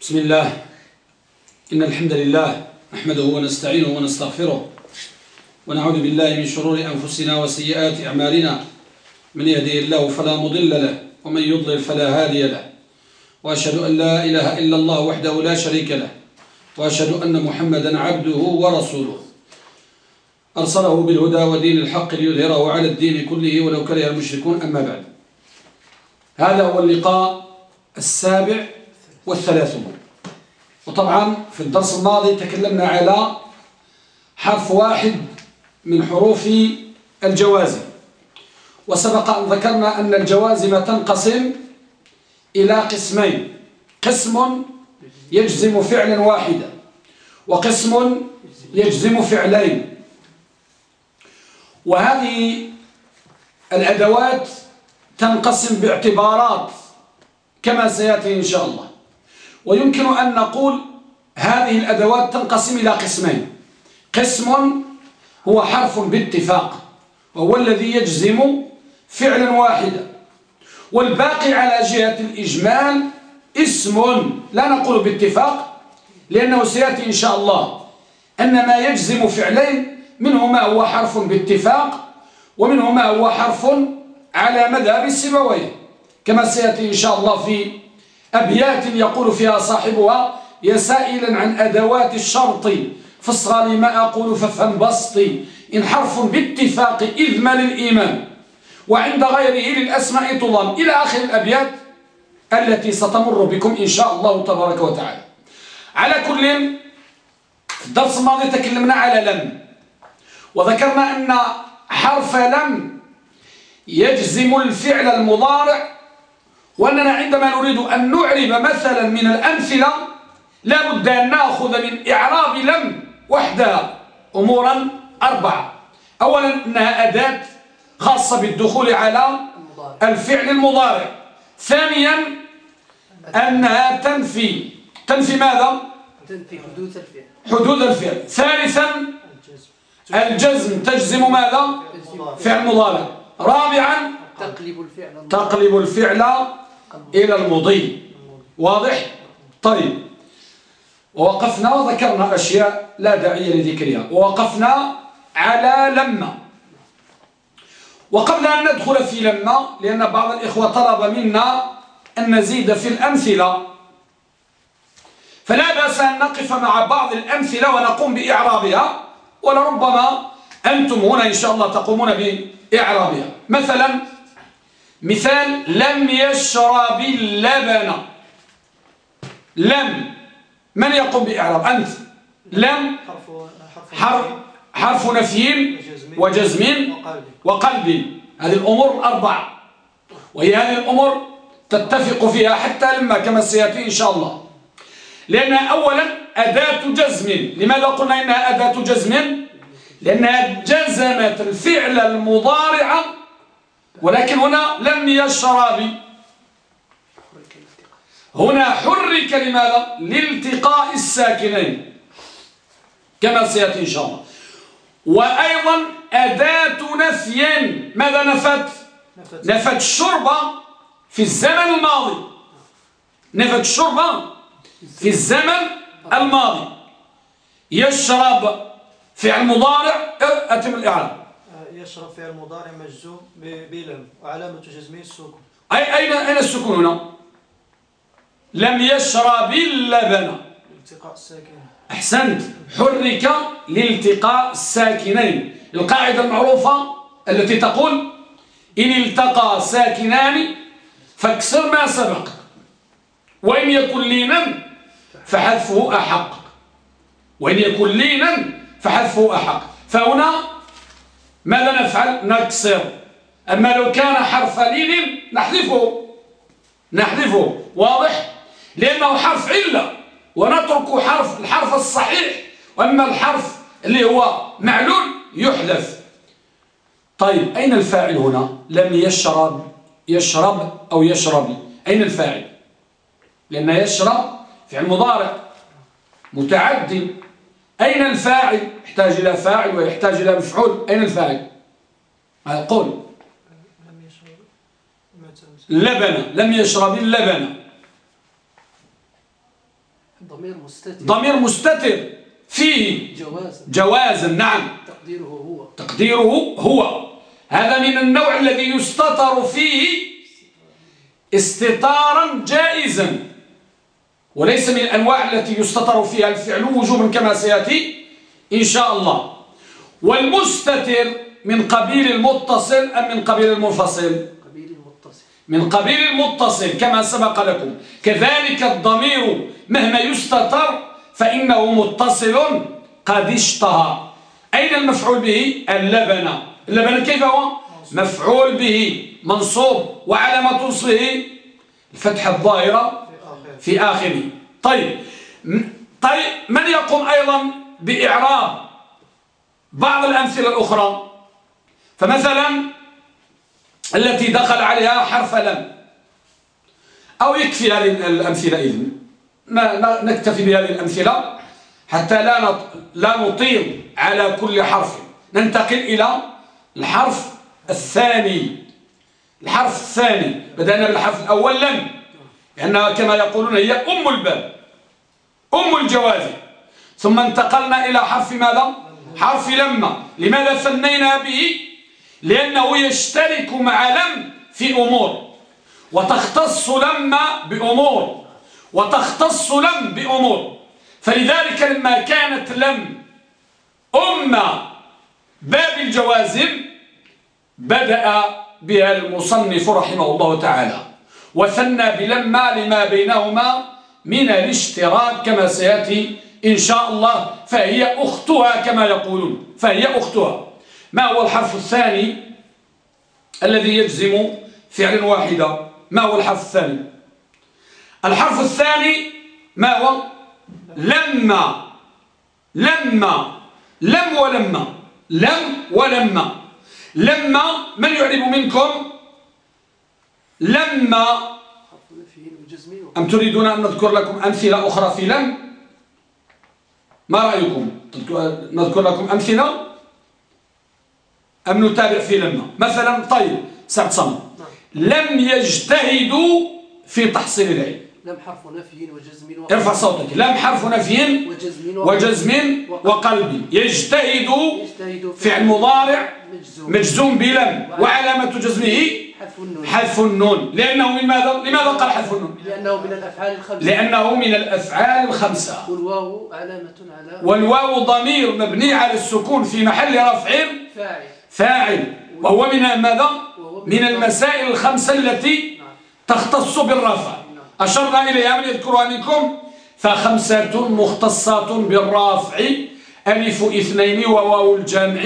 بسم الله. إن الحمد لله نحمده ونستعينه ونستغفره ونعوذ بالله من شرور أنفسنا وسيئات أعمالنا. من يهدي الله فلا مضل له ومن يضلل فلا هادي له. وأشهد أن لا إله إلا الله وحده لا شريك له. وأشهد أن محمدا عبده ورسوله. أرسله بالهدى ودين الحق ليظهره على الدين كله ولو كره المشركون. أما بعد. هذا هو اللقاء السابع والثلاثون. وطبعا في الدرس الماضي تكلمنا على حرف واحد من حروف الجوازم وسبق أن ذكرنا أن الجوازم تنقسم إلى قسمين. قسم يجزم فعلا واحدا وقسم يجزم فعلين. وهذه الأدوات تنقسم باعتبارات كما سيأتي إن شاء الله. ويمكن أن نقول هذه الأدوات تنقسم إلى قسمين. قسم هو حرف باتفاق وهو الذي يجزم فعلا واحدا. والباقي على جهة الإجمال اسم لا نقول باتفاق لأنه سيأتي إن شاء الله. أن ما يجزم فعلين منه ما هو حرف باتفاق ومنه ما هو حرف على مذهب السبوين كما سيأتي إن شاء الله في أبيات يقول فيها صاحبها يا سائلا عن أدوات الشرط فاصغى ما أقول فافهم بسطي إن حرف باتفاق إذ ما للإيمان وعند غيره للأسماء طلام إلى آخر الأبيات التي ستمر بكم إن شاء الله تبارك وتعالى. على كل في الدرس الماضي تكلمنا على لم وذكرنا أن حرف لم يجزم الفعل المضارع وأننا عندما نريد أن نعرب مثلا من الأمثلة لا بد أن نأخذ من إعراب لم وحدها أمورا أربعة. أولا أنها أداة خاصة بالدخول على الفعل المضارع. ثانيا أنها تنفي. تنفي ماذا؟ تنفي حدوث الفعل. حدود الفعل. ثالثا الجزم. تجزم ماذا؟ فعل مضارع. رابعا تقلب الفعل تقلب الفعل إلى المضي. واضح؟ طيب. ووقفنا وذكرنا أشياء لا داعي لذكرها. ووقفنا على لما. وقبل أن ندخل في لما لأن بعض الإخوة طلب منا أن نزيد في الأمثلة. فلا بأس أن نقف مع بعض الأمثلة ونقوم بإعرابها ولربما أنتم هنا إن شاء الله تقومون بإعرابها. مثلا مثال لم يشرب اللبن. لم. من يقوم بإعراب؟ أنت. لم. حرف, حرف نفي وجزم وقلب. هذه الأمور الأربعة وهي هذه الأمور تتفق فيها حتى لما كما سيأتي إن شاء الله. لأنها أولا أداة جزم. لماذا قلنا إنها أداة جزم؟ لأنها جزمت الفعل المضارع ولكن هنا لم يشرب هنا حرك لماذا؟ لالتقاء الساكنين. كما سيأتي إن شاء الله. وأيضا أداة نفي. ماذا نفت؟ نفت. الشرب في الزمن الماضي. نفت الشرب في الزمن الماضي. يشرب فعل مضارع. أتم الإعراب. يشرب فعل مضارع مجزوم بلم وعلامة جزمه السكون. أي أين أين السكون هنا؟ لم يشرب اللبن. التقاء الساكنين أحسنت. حرك لالتقاء الساكنين. القاعدة المعروفة التي تقول إن التقى ساكنان فاكسر ما سبق وإن يكن لينا فحذفه أحق. وإن يكن لينا فحذفه أحق. فهنا ماذا نفعل؟ نكسر. أما لو كان حرف لين نحذفه. نحذفه. واضح؟ لأنه حرف علة. ونترك حرف الحرف الصحيح. وأما الحرف اللي هو معلول يحذف. طيب أين الفاعل هنا؟ لم يشرب. يشرب أو يشرب. أين الفاعل؟ لأن يشرب فعل مضارع. متعدي أين الفاعل؟ يحتاج إلى فاعل ويحتاج إلى مفعول. أين الفاعل؟ قول يشرب متى لبن. لم يشرب اللبن. ضمير مستتر. ضمير مستتر. فيه. جواز. جوازا نعم. تقديره هو. تقديره هو. هذا من النوع الذي يستتر فيه استتارا جائزا. وليس من الأنواع التي يستتر فيها الفعل وجوبا كما سيأتي إن شاء الله. والمستتر من قبيل المتصل أم من قبيل المنفصل؟ قبيل المتصل. من قبيل المتصل كما سبق لكم. كذلك الضمير مهما يستتر فإنه متصل قد اشتهر أين المفعول به؟ اللبن. اللبن كيف هو؟ مفعول به منصوب. وعلامة نصبه الفتحة الظاهرة. في آخر. في آخره طيب طيب من يقوم أيضا بإعراب بعض الأمثلة الأخرى؟ فمثلا التي دخل عليها حرف لم أو يكفي هذه الأمثلة إذن. نكتفي بهذه الأمثلة حتى لا لا نطيل على كل حرف. ننتقل إلى الحرف الثاني. الحرف الثاني. بدأنا بالحرف الأول لم لأنها كما يقولون هي أم الباب أم الجواز ثم انتقلنا إلى حرف ماذا؟ حرف لما. لماذا ثنينا به؟ لأنه يشترك مع لم في أمور. وتختص لما بأمور. وتختص لم بأمور. فلذلك لما كانت لم أم باب الجوازم بدأ بها المصنف رحمه الله تعالى. وثنى بلما لما بينهما من الاشتراك كما سيأتي إن شاء الله فهي أختها كما يقولون فهي أختها. ما هو الحرف الثاني الذي يجزم فعل واحدا ما هو الحرف الثاني؟ الحرف الثاني ما هو؟ لما. لما. لم ولما. لم ولما. لما من يعرب منكم؟ لما أم تريدون أن نذكر لكم أمثلة أخرى في لم؟ ما رأيكم؟ نذكر لكم أمثلة؟ أم نتابع في لما مثلا طيب سعد صمد لم يجتهدوا في تحصيل العلم. لم حرف نفي وجزم ارفع صوتك. لم حرف نفي وجزم. وجزم وقلب. يجتهد يجتهد فعل مضارع مجزوم. مجزوم بلم. وعلامة جزمه حذف النون. لأنه من ماذا لماذا قال حذف النون؟ لأنه من الأفعال الخمسة. لأنه من الأفعال الخمسة. والواو علامة على والواو ضمير مبني على السكون في محل رفع فاعل. فاعل. وهو من ماذا؟ من المسائل الخمسة التي نعم. تختص بالرفع. أشرنا إليها من يذكرها منكم فخمسة مختصات بالرافع ألف اثنين وواو الجامع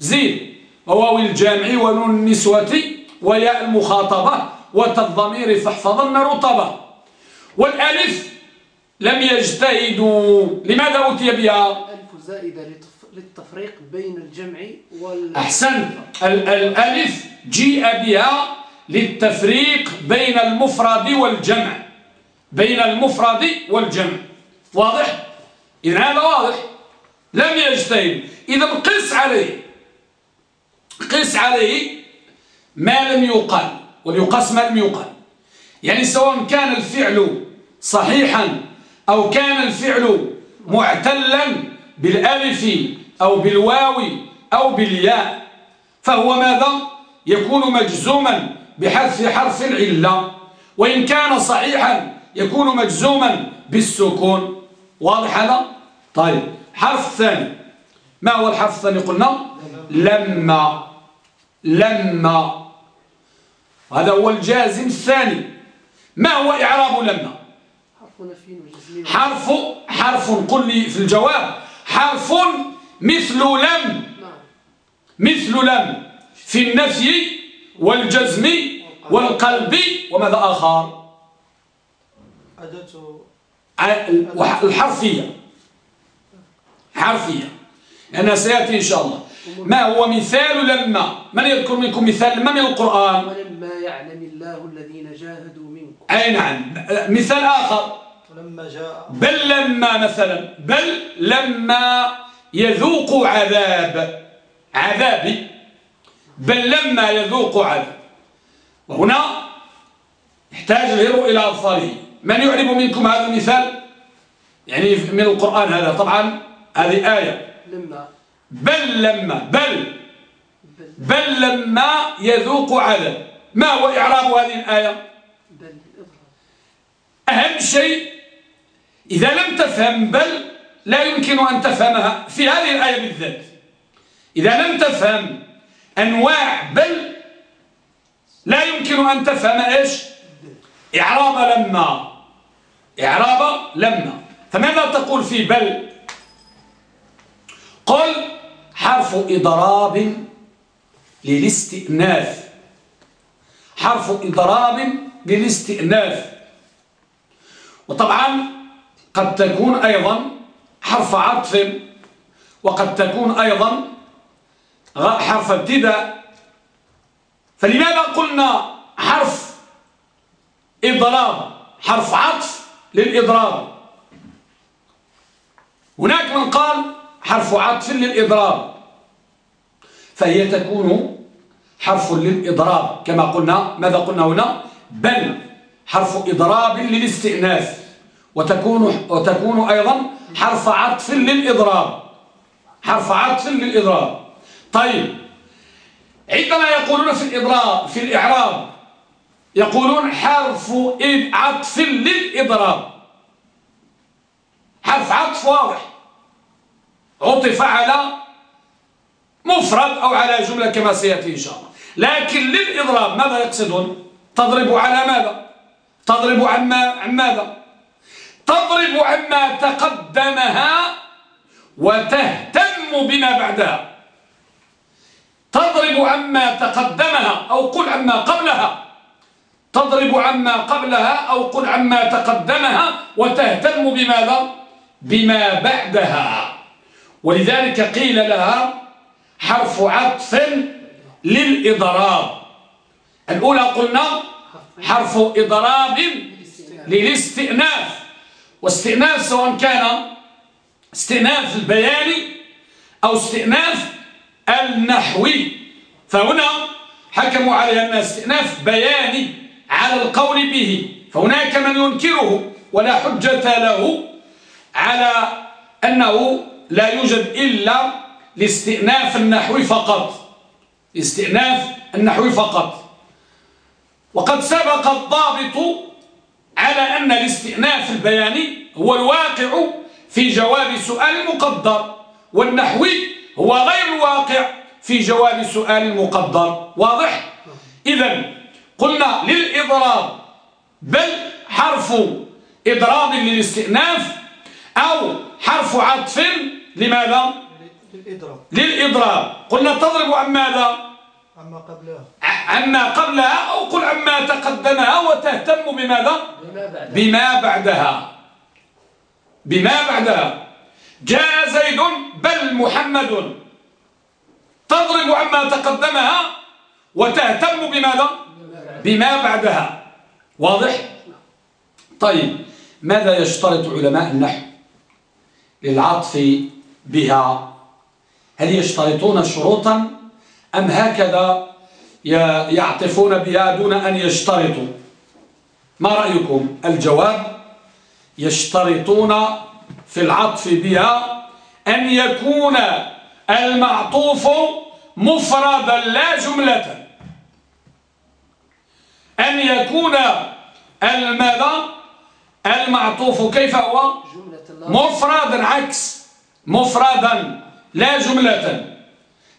زيد وواو الجامع ونون النسوة وياء المخاطبة وتاء الضمير فاحفظن رطبة. والألف لم يجتهدوا. لماذا أوتي بها؟ ألف زائدة لتف- للتفريق بين الجمع وال. أحسنت ال- الألف جيء بها للتفريق بين المفرد والجمع. بين المفرد والجمع. واضح؟ إذن هذا واضح. لم يجتهد. إذا قس عليه. قس عليه ما لم يقال. وليقاس ما لم يقال. يعني سواء كان الفعل صحيحا أو كان الفعل معتلا بالألف أو بالواو أو بالياء فهو ماذا؟ يكون مجزوما بحذف حرف العلة. وإن كان صحيحا يكون مجزوما بالسكون. واضح هذا؟ طيب. حرف ثاني. ما هو الحرف الثاني قلنا؟ لما. لما. هذا هو الجازم الثاني. ما هو إعراب لما؟ حرف حرف قل لي في الجواب. حرف مثل لم. نعم. مثل لم في النفي والجزم والقلب وماذا آخر؟ الحرفية. حرفية لأنها سيأتي إن شاء الله. ما هو مثال لما؟ من يذكر منكم مثال لما من القرآن؟ ولما يعلم الله الذين جاهدوا منكم. أي نعم. مثال آخر. ولما جاء. بل لما مثلا. بل لما يذوق عذاب. عذابي. بل لما يذوق عذاب. وهنا يحتاج الهرء إلى أظفاره من يعرب منكم هذا المثال؟ يعني من القرآن هذا. طبعا هذه آية. لما. بل لما. بل. بل لما يذوق عذاب ما هو إعراب هذه الآية؟ بل. أهم شيء إذا لم تفهم بل لا يمكن أن تفهمها في هذه الآية بالذات. إذا لم تفهم أنواع بل لا يمكن أن تفهم إيش؟ إعراب لما. إعراب لما فماذا تقول في بل؟ قل حرف إضراب للاستئناف. حرف إضراب للاستئناف. وطبعا قد تكون أيضا حرف عطف وقد تكون أيضا حرف ابتداء. فلماذا قلنا حرف إضراب حرف عطف للإضراب. هناك من قال حرف عطف للإضراب. فهي تكون حرف للإضراب. كما قلنا ماذا قلنا هنا؟ بل حرف إضراب للاستئناف. وتكون, وتكون أيضا حرف عطف للإضراب. حرف عطف للإضراب. طيب عندما يقولون في الإضراب في الإعراب يقولون حرف عطف للإضراب. حرف عطف واضح. عطف على مفرد أو على جملة كما سيأتي إن شاء الله. لكن للإضراب ماذا يقصدون؟ تضرب على ماذا؟ تضرب عن, عن ماذا تضرب عما تقدمها وتهتم بما بعدها. تضرب عما تقدمها أو قل عما قبلها. تضرب عما قبلها أو قل عما تقدمها وتهتم بماذا؟ بما بعدها. ولذلك قيل لها حرف عطف للإضراب. الأولى قلنا حرف إضراب للاستئناف. واستئناف سواء كان استئناف البياني أو استئناف النحوي فهنا حكموا على أن استئناف بياني. على القول به. فهناك من ينكره ولا حجة له على أنه لا يوجد إلا لاستئناف النحوي فقط. استئناف النحوي فقط. وقد سبق الضابط على أن الاستئناف البياني هو الواقع في جواب سؤال مقدر والنحوي هو غير الواقع في جواب سؤال مقدر. واضح؟ إذا قلنا للإضراب بل حرف إضراب للاستئناف أو حرف عطف لماذا؟ للإضراب. للإضراب. قلنا تضرب عن ماذا؟ عما قبلها. عما قبلها أو قل عما تقدمها وتهتم بماذا؟ بما بعدها. بما بعدها. جاء زيد بل محمد. تضرب عما تقدمها وتهتم بماذا؟ بما بعدها. واضح؟ طيب ماذا يشترط علماء النحو للعطف بها؟ هل يشترطون شروطا أم هكذا يعطفون بها دون أن يشترطوا؟ ما رأيكم؟ الجواب يشترطون في العطف بها أن يكون المعطوف مفردا لا جملة. أن يكون الماذا؟ المعطوف كيف هو؟ مفردا عكس. مفردا لا جملة.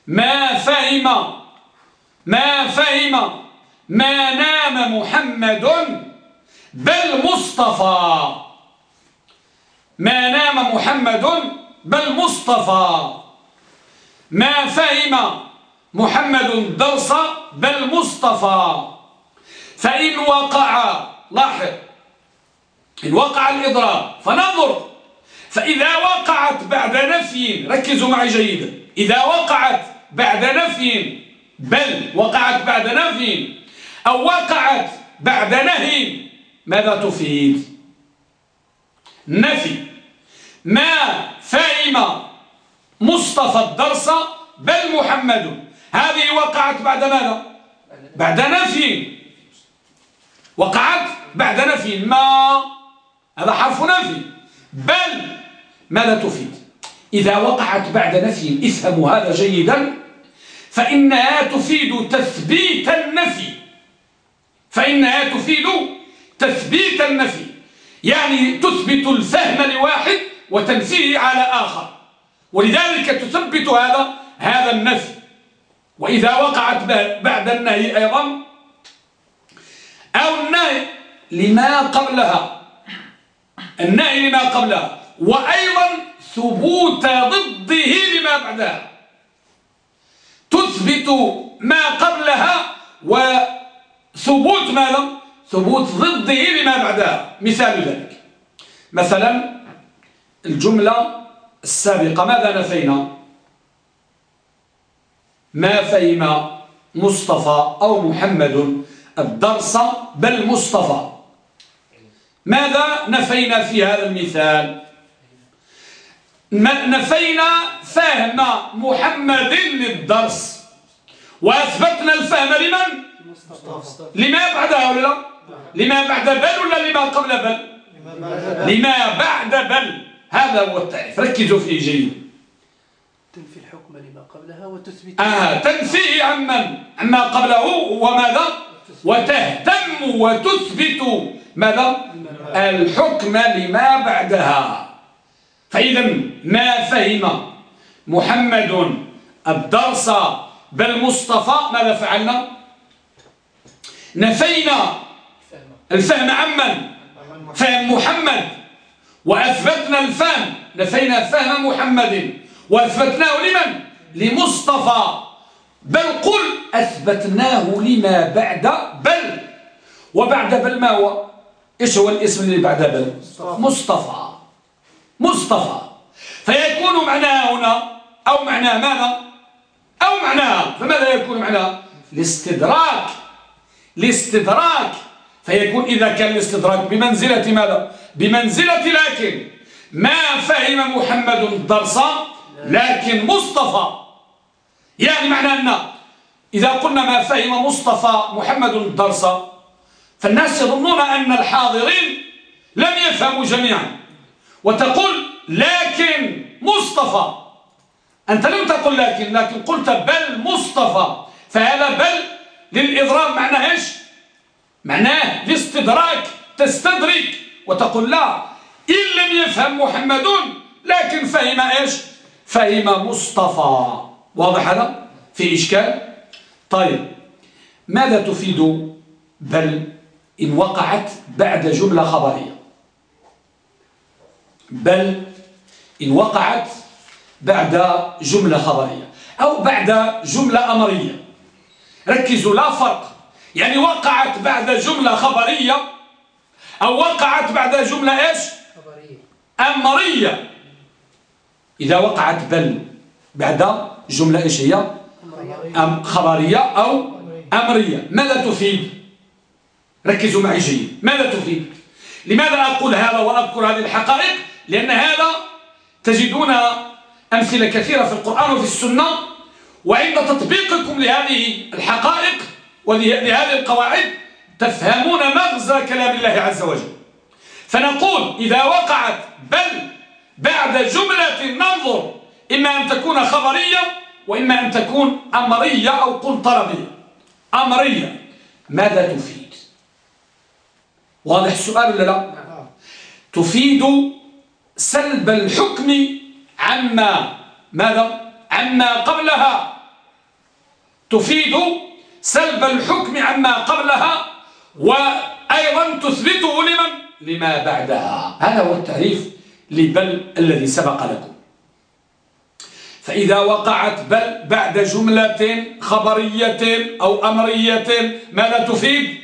ما فهم ما فهم ما نام محمد بل مصطفى. ما نام محمد بل مصطفى. ما فهم محمد درس بل مصطفى. فإن وقع لاحظ إن وقع الإضراب فننظر. فإذا وقعت بعد نفي ركزوا معي جيدا إذا وقعت بعد نفي بل وقعت بعد نفي أو وقعت بعد نهي ماذا تفيد؟ نفي. ما فهم مصطفى الدرس بل محمد. هذه وقعت بعد ماذا؟ بعد نفي. وقعت بعد نفي. ما؟ هذا حرف نفي. بل ماذا تفيد؟ إذا وقعت بعد نفي افهموا هذا جيدا. فإنها تفيد تثبيت النفي. فإنها تفيد تثبيت النفي. يعني تثبت الفهم لواحد وتنفيه على آخر. ولذلك تثبت هذا هذا النفي. وإذا وقعت بعد النهي أيضا أو النهي لما قبلها. النهي لما قبلها. وأيضا ثبوت ضده لما بعدها. تثبت ما قبلها وثبوت ماذا؟ ثبوت ضده لما بعدها. مثال ذلك. مثلا الجملة السابقة. ماذا نفينا؟ ما فهم مصطفى أو محمد الدرس بل مصطفى ماذا نفينا في هذا المثال؟ نفينا فهم محمد للدرس. وأثبتنا الفهم لمن؟ لما بعدها ولا لا؟ لما بعد بل ولا لما قبل بل؟ لما بعد بل. هذا هو التعريف. ركزوا فيه جيد. تنفي الحكم لما قبلها وتثبت. آه تنفيه عمن. عما قبله وماذا؟ وتهتم وتثبت ماذا الحكم لما بعدها. فإذا ما فهم محمد الدرس بل مصطفى ماذا فعلنا؟ نفينا الفهم عمن فهم محمد وأثبتنا الفهم. نفينا فهم محمد وأثبتناه لمن؟ لمصطفى. بل قل أثبتناه لما بعد بل. وبعد بل ما هو؟ إيش هو الاسم اللي بعد بل؟ مصطفى. مصطفى. فيكون معناها هنا أو معناها ماذا؟ أو معناها فماذا يكون معناها الاستدراك. الاستدراك. فيكون إذا كان الاستدراك بمنزلة ماذا؟ بمنزلة لكن. ما فهم محمد الدرس لكن مصطفى. يعني معنى أن إذا قلنا ما فهم مصطفى محمد الدرس فالناس يظنون أن الحاضرين لم يفهموا جميعا. وتقول لكن مصطفى. أنت لم تقل لكن لكن قلت بل مصطفى. فهذا بل للإضراب معناه إيش؟ معناه الاستدراك تستدرك. وتقول لا إن لم يفهم محمد لكن فهم إيش؟ فهم مصطفى. واضح هذا؟ في إشكال؟ طيب ماذا تفيد بل إن وقعت بعد جملة خبرية؟ بل إن وقعت بعد جملة خبرية أو بعد جملة أمرية. ركزوا لا فرق. يعني وقعت بعد جملة خبرية أو وقعت بعد جملة إيش؟ أمرية. إذا وقعت بل بعد جملة إيش هي؟ أم خبرية أو أمرية. ماذا تفيد؟ ركزوا معي جيد. ماذا تفيد؟ لماذا أقول هذا وأذكر هذه الحقائق؟ لأن هذا تجدون أمثلة كثيرة في القرآن وفي السنة وعند تطبيقكم لهذه الحقائق ولهذه القواعد تفهمون مغزى كلام الله عز وجل. فنقول إذا وقعت بل بعد جملة ننظر إما أن تكون خبرية وإما أن تكون أمرية أو قل طلبية أمرية. ماذا تفيد؟ واضح السؤال ولا لا؟ تفيد سلب الحكم عما ماذا؟ عما قبلها. تفيد سلب الحكم عما قبلها وأيضا تثبته لمن؟ لما بعدها. هذا هو التعريف لبل الذي سبق لكم. فإذا وقعت بل بعد جملة خبرية أو أمرية ماذا تفيد؟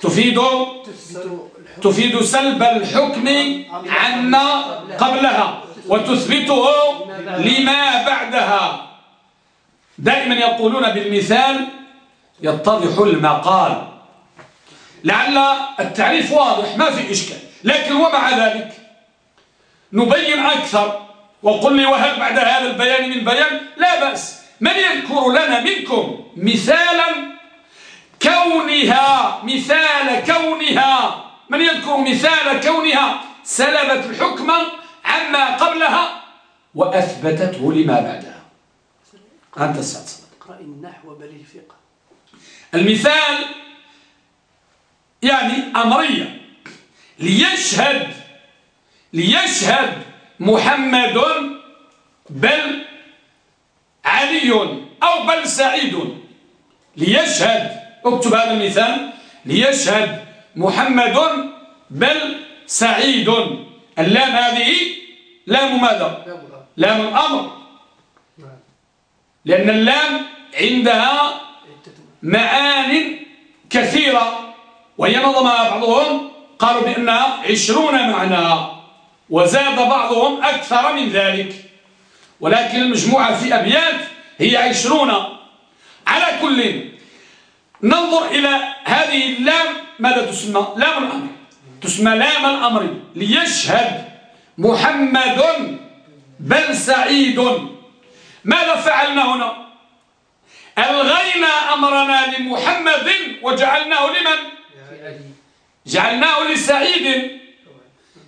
تفيد تفيد سلب الحكم عما قبلها وتثبته لما بعدها. دائما يقولون بالمثال يتضح المقال. لعل التعريف واضح ما في إشكال. لكن ومع ذلك نبين أكثر وقل لي وهل بعد هذا البيان من بيان. لا بأس. من يذكر لنا منكم مثالا كونها مثال كونها من يذكر مثال كونها؟ سلبت الحكم عما قبلها وأثبتته لما بعدها. أنت سعد اقرأ النحو بل الفقه. المثال يعني أمرية. ليشهد ليشهد محمد بل علي أو بل سعيد. ليشهد اكتب هذا المثال. ليشهد محمد بل سعيد. اللام هذه لام ماذا؟ لام الأمر. لأن اللام عندها معان كثيرة وهي نظمها بعضهم قالوا بأنها عشرون معنى. وزاد بعضهم أكثر من ذلك. ولكن المجموعة في أبيات هي عشرون. على كل ننظر إلى هذه اللام. ماذا تسمى؟ لام الأمر. تسمى لام الأمر. ليشهد محمد بل سعيد. ماذا فعلنا هنا؟ ألغينا أمرنا لمحمد وجعلناه لمن؟ جعلناه لسعيد.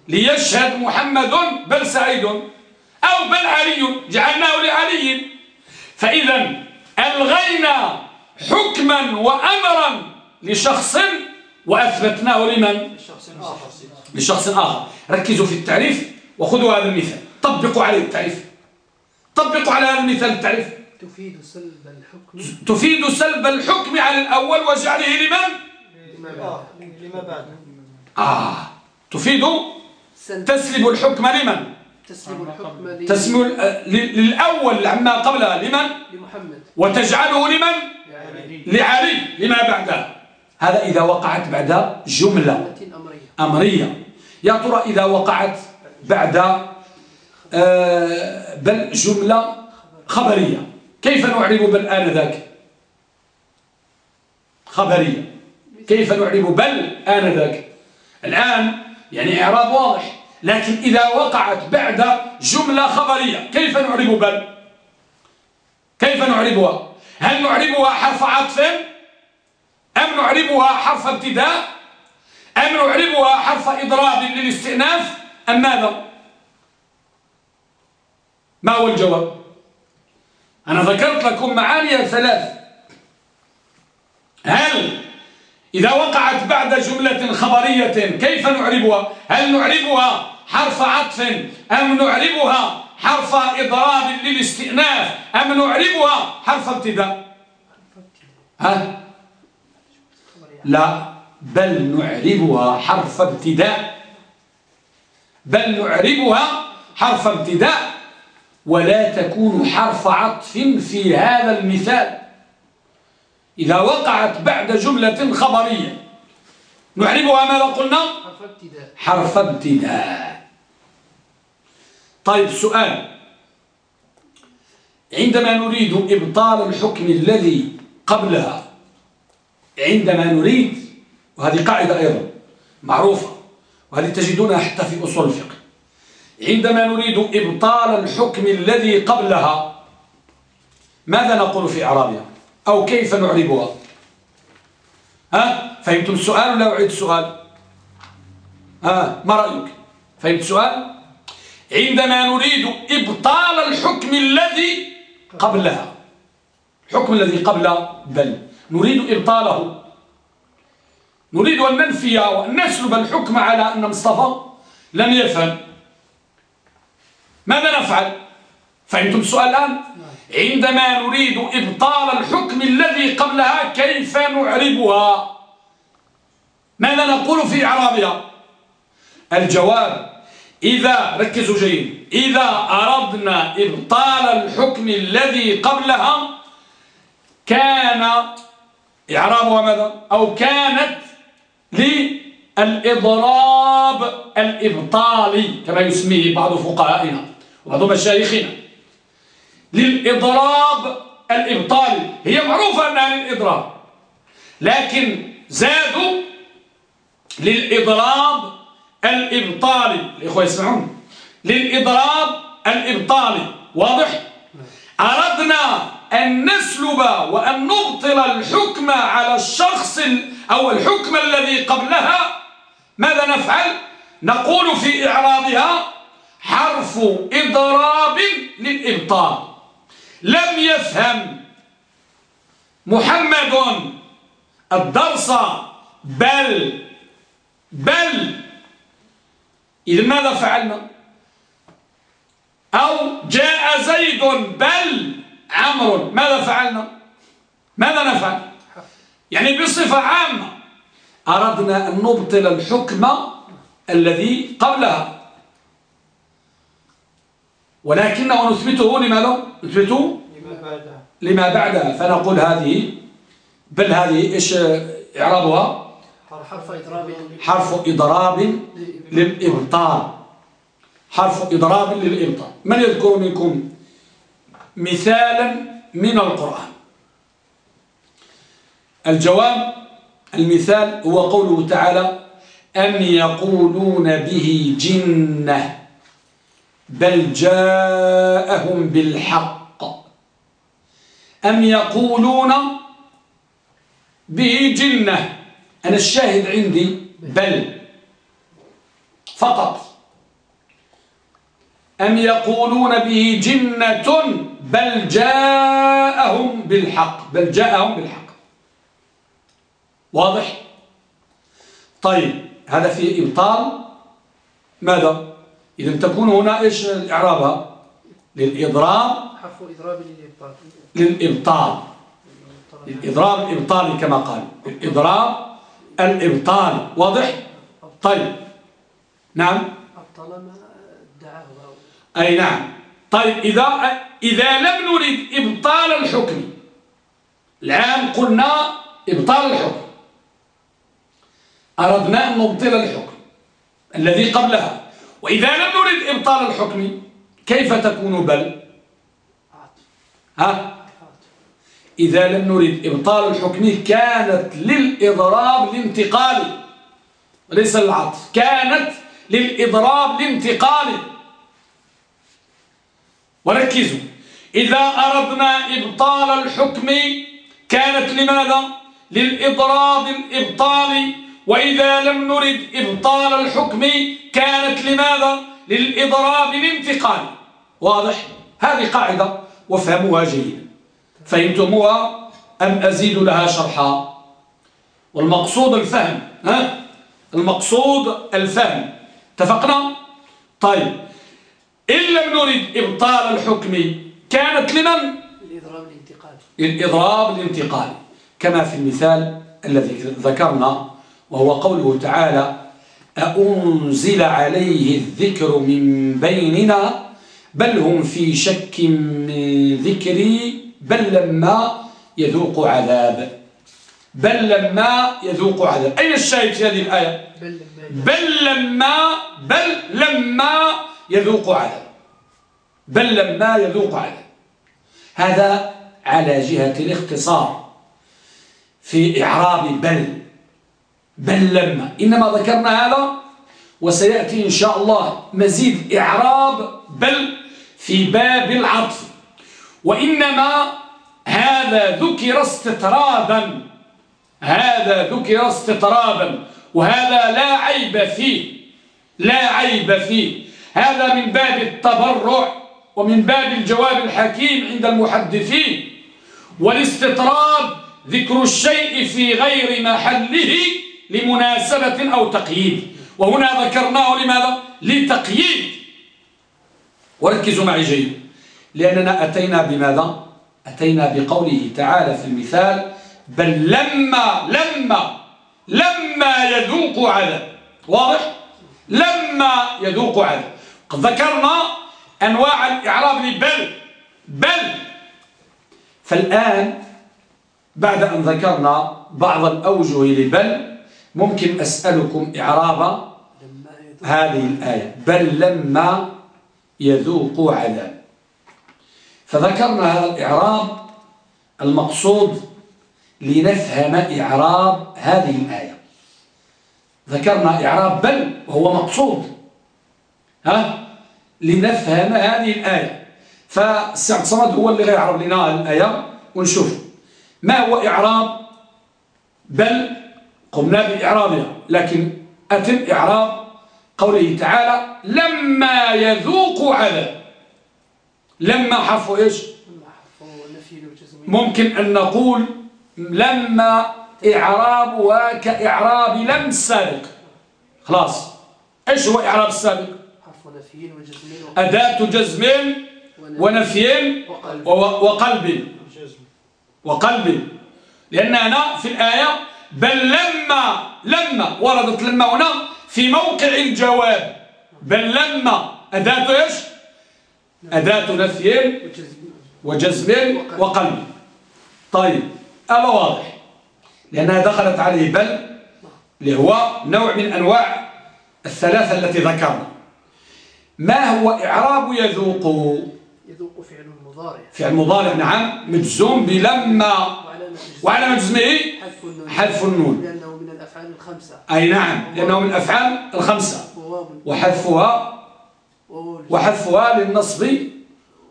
ليشهد محمد بل سعيد أو بل علي جعلناه لعلي. فإذا ألغينا حكما وأمرا لشخص وأثبتناه لمن؟ لشخص آخر. لشخص آخر ركزوا في التعريف وخذوا هذا المثال. طبقوا عليه التعريف. طبقوا على هذا المثال التعريف. تفيد سلب الحكم. تفيد سلب الحكم على الأول وجعله لمن؟ لما بعد آه. تفيد تسلب الحكم لمن؟ تسلب الحكم ل- تسمو للأول عما قبلها لمن؟ لمحمد. وتجعله لمن؟ لعلي. لما بعدها هذا إذا وقعت بعد جملة. أمرية. يا ترى إذا وقعت بعد آه، بل جملة خبرية. كيف نعرب بل آنذاك خبرية. كيف نعرب بل آنذاك الآن يعني إعراب واضح. لكن إذا وقعت بعد جملة خبرية كيف نعرب بل كيف نعربها؟ هل نعربها حرف عطف أم نعربها حرف ابتداء؟ أم نعربها حرف إضراب للاستئناف؟ أم ماذا؟ ما هو الجواب؟ أنا ذكرت لكم معاني ثلاث. هل إذا وقعت بعد جملة خبرية كيف نعربها؟ هل نعربها حرف عطف أم نعربها حرف إضراب للاستئناف أم نعربها حرف ابتداء؟ ها؟ لا بل نعربها حرف ابتداء. بل نعربها حرف ابتداء ولا تكون حرف عطف في هذا المثال. إذا وقعت بعد جملة خبرية. نعربها ماذا قلنا؟ حرف ابتداء. حرف ابتداء. طيب سؤال. عندما نريد إبطال الحكم الذي قبلها عندما نريد وهذه قاعدة أيضا معروفة وهذه تجدونها حتى في أصول الفقه. عندما نريد إبطال الحكم الذي قبلها ماذا نقول في إعرابها؟ أو كيف نعربها؟ ها؟ فهمتم السؤال ولا أعيد السؤال؟ ها ما رأيك؟ فهمت السؤال؟ عندما نريد إبطال الحكم الذي قبلها. الحكم الذي قبل بل نريد إبطاله. نريد أن ننفي وأن نسلب الحكم على أن مصطفى لم يفهم. ماذا نفعل؟ فهمتم السؤال الآن؟ عندما نريد إبطال الحكم الذي قبلها كيف نعربها؟ ماذا نقول في إعرابها الجواب إذا ركزوا جيد إذا أردنا إبطال الحكم الذي قبلها كان إعرابها ماذا؟ أو كانت للإضراب الإبطالي كما يسميه بعض فقهائنا وبعض مشايخنا. للإضراب الإبطالي هي معروفة أنها للإضراب لكن زادوا للإضراب الإبطالي الإخوة يسمعون للإضراب الإبطالي واضح؟ أردنا أن نسلب وأن نبطل الحكم على الشخص أو الحكم الذي قبلها. ماذا نفعل؟ نقول في إعرابها حرف حرف إضراب للإبطال. لم يفهم محمد الدرس بل بل إذا ماذا فعلنا؟ أو جاء زيد بل عمرو ماذا فعلنا؟ ماذا نفعل؟ يعني بصفة عامة أردنا أن نبطل الحكم الذي قبلها. ولكنه نثبته لماذا نثبته لما بعدها. فنقول هذه بل هذه إيش إعرابها؟ حرف إضراب حرف إضراب للإبطال. حرف إضراب للإبطال. من يذكر منكم مثالا من القرآن؟ الجواب المثال هو قوله تعالى أم يقولون به جنة. بل جاءهم بالحق. أم يقولون به جنة. أنا الشاهد عندي. بل. فقط. أم يقولون به جنة. بل جاءهم بالحق. بل جاءهم بالحق. واضح؟ طيب. هذا فيه إبطال ماذا؟ إذا تكون هنا إيش؟ الإعرابها للإضراب. حرف إضراب للإبطال. للإبطال. الإضراب الإبطالي كما قال. الإضراب الإبطال. واضح؟ طيب. نعم. أبطل ما ادعاه أي نعم. طيب إذا إذا لم نريد إبطال الحكم الآن قلنا إبطال الحكم. أردنا أن نبطل الحكم الذي قبلها. وإذا لم نريد إبطال الحكم كيف تكون بل؟ ها؟ إذا لم نريد إبطال الحكم كانت للإضراب الانتقالي وليس العطف كانت للإضراب الانتقالي وركزوا. إذا أردنا إبطال الحكم كانت لماذا؟ للإضراب الإبطالي وإذا لم نرد إبطال الحكم كانت لماذا؟ للإضراب الانتقالي واضح؟ هذه قاعدة وفهموها جيدا فهمتموها أم أزيد لها شرحا والمقصود الفهم ها؟ المقصود الفهم اتفقنا؟ طيب إن لم نرد إبطال الحكم كانت لمن؟ الإضراب الانتقالي الإضراب الانتقالي كما في المثال الذي ذكرنا وهو قوله تعالى أأنزل عليه الذكر من بيننا بل هم في شك من ذكري بل لما يذوق عذاب. بل لما يذوق عذاب. أين الشاهد في هذه الآية؟ بل لما بل لما يذوق عذاب. بل لما يذوق عذاب. هذا على جهة الاختصار في إعراب بل. بل لما إنما ذكرنا هذا وسيأتي إن شاء الله مزيد إعراب بل في باب العطف. وإنما هذا ذكر استطرادا. هذا ذكر استطرادا. وهذا لا عيب فيه. لا عيب فيه. هذا من باب التبرع ومن باب الجواب الحكيم عند المحدثين. والاستطراد ذكر الشيء في غير محله لمناسبة أو تقييد وهنا ذكرناه لماذا؟ لتقييد وركزوا معي جيد لأننا أتينا بماذا؟ أتينا بقوله تعالى في المثال بل لما لما لما يذوق عذاب واضح؟ لما يذوق عذاب قد ذكرنا أنواع الإعراب لبل بل فالآن بعد أن ذكرنا بعض الأوجه لبل ممكن أسألكم إعراب هذه الآية. بل لما يذوقوا عذاب. فذكرنا هذا الإعراب المقصود لنفهم إعراب هذه الآية. ذكرنا إعراب بل وهو مقصود. ها؟ لنفهم هذه الآية. فالسعد صمد هو اللي غيعرب لنا الآية. ونشوف. ما هو إعراب بل قمنا بإعرابها لكن أتم إعراب قوله تعالى لما يذوق عذاب. لما حرف إيش؟ ممكن أن نقول لما إعرابها كإعراب لم السابق خلاص. إيش هو إعراب السابق أداة جزم ونفي وقلب. وقلب. لأن هنا في الآية بل لما لما وردت لما هنا في موقع الجواب. بل لما أداة إيش؟ أداة نفي وجزم وقلب. طيب هذا واضح. لأنها دخلت عليه بل اللي هو نوع من أنواع الثلاثة التي ذكرنا. ما هو إعراب يذوق؟ يذوق فعل مضارع. فعل مضارع نعم مجزوم بلما. وعلى جزمه حذف النون. لأنه من الأفعال الخمسة. أي نعم لأنه من الأفعال الخمسة. وحذفها وحذفها للنصب.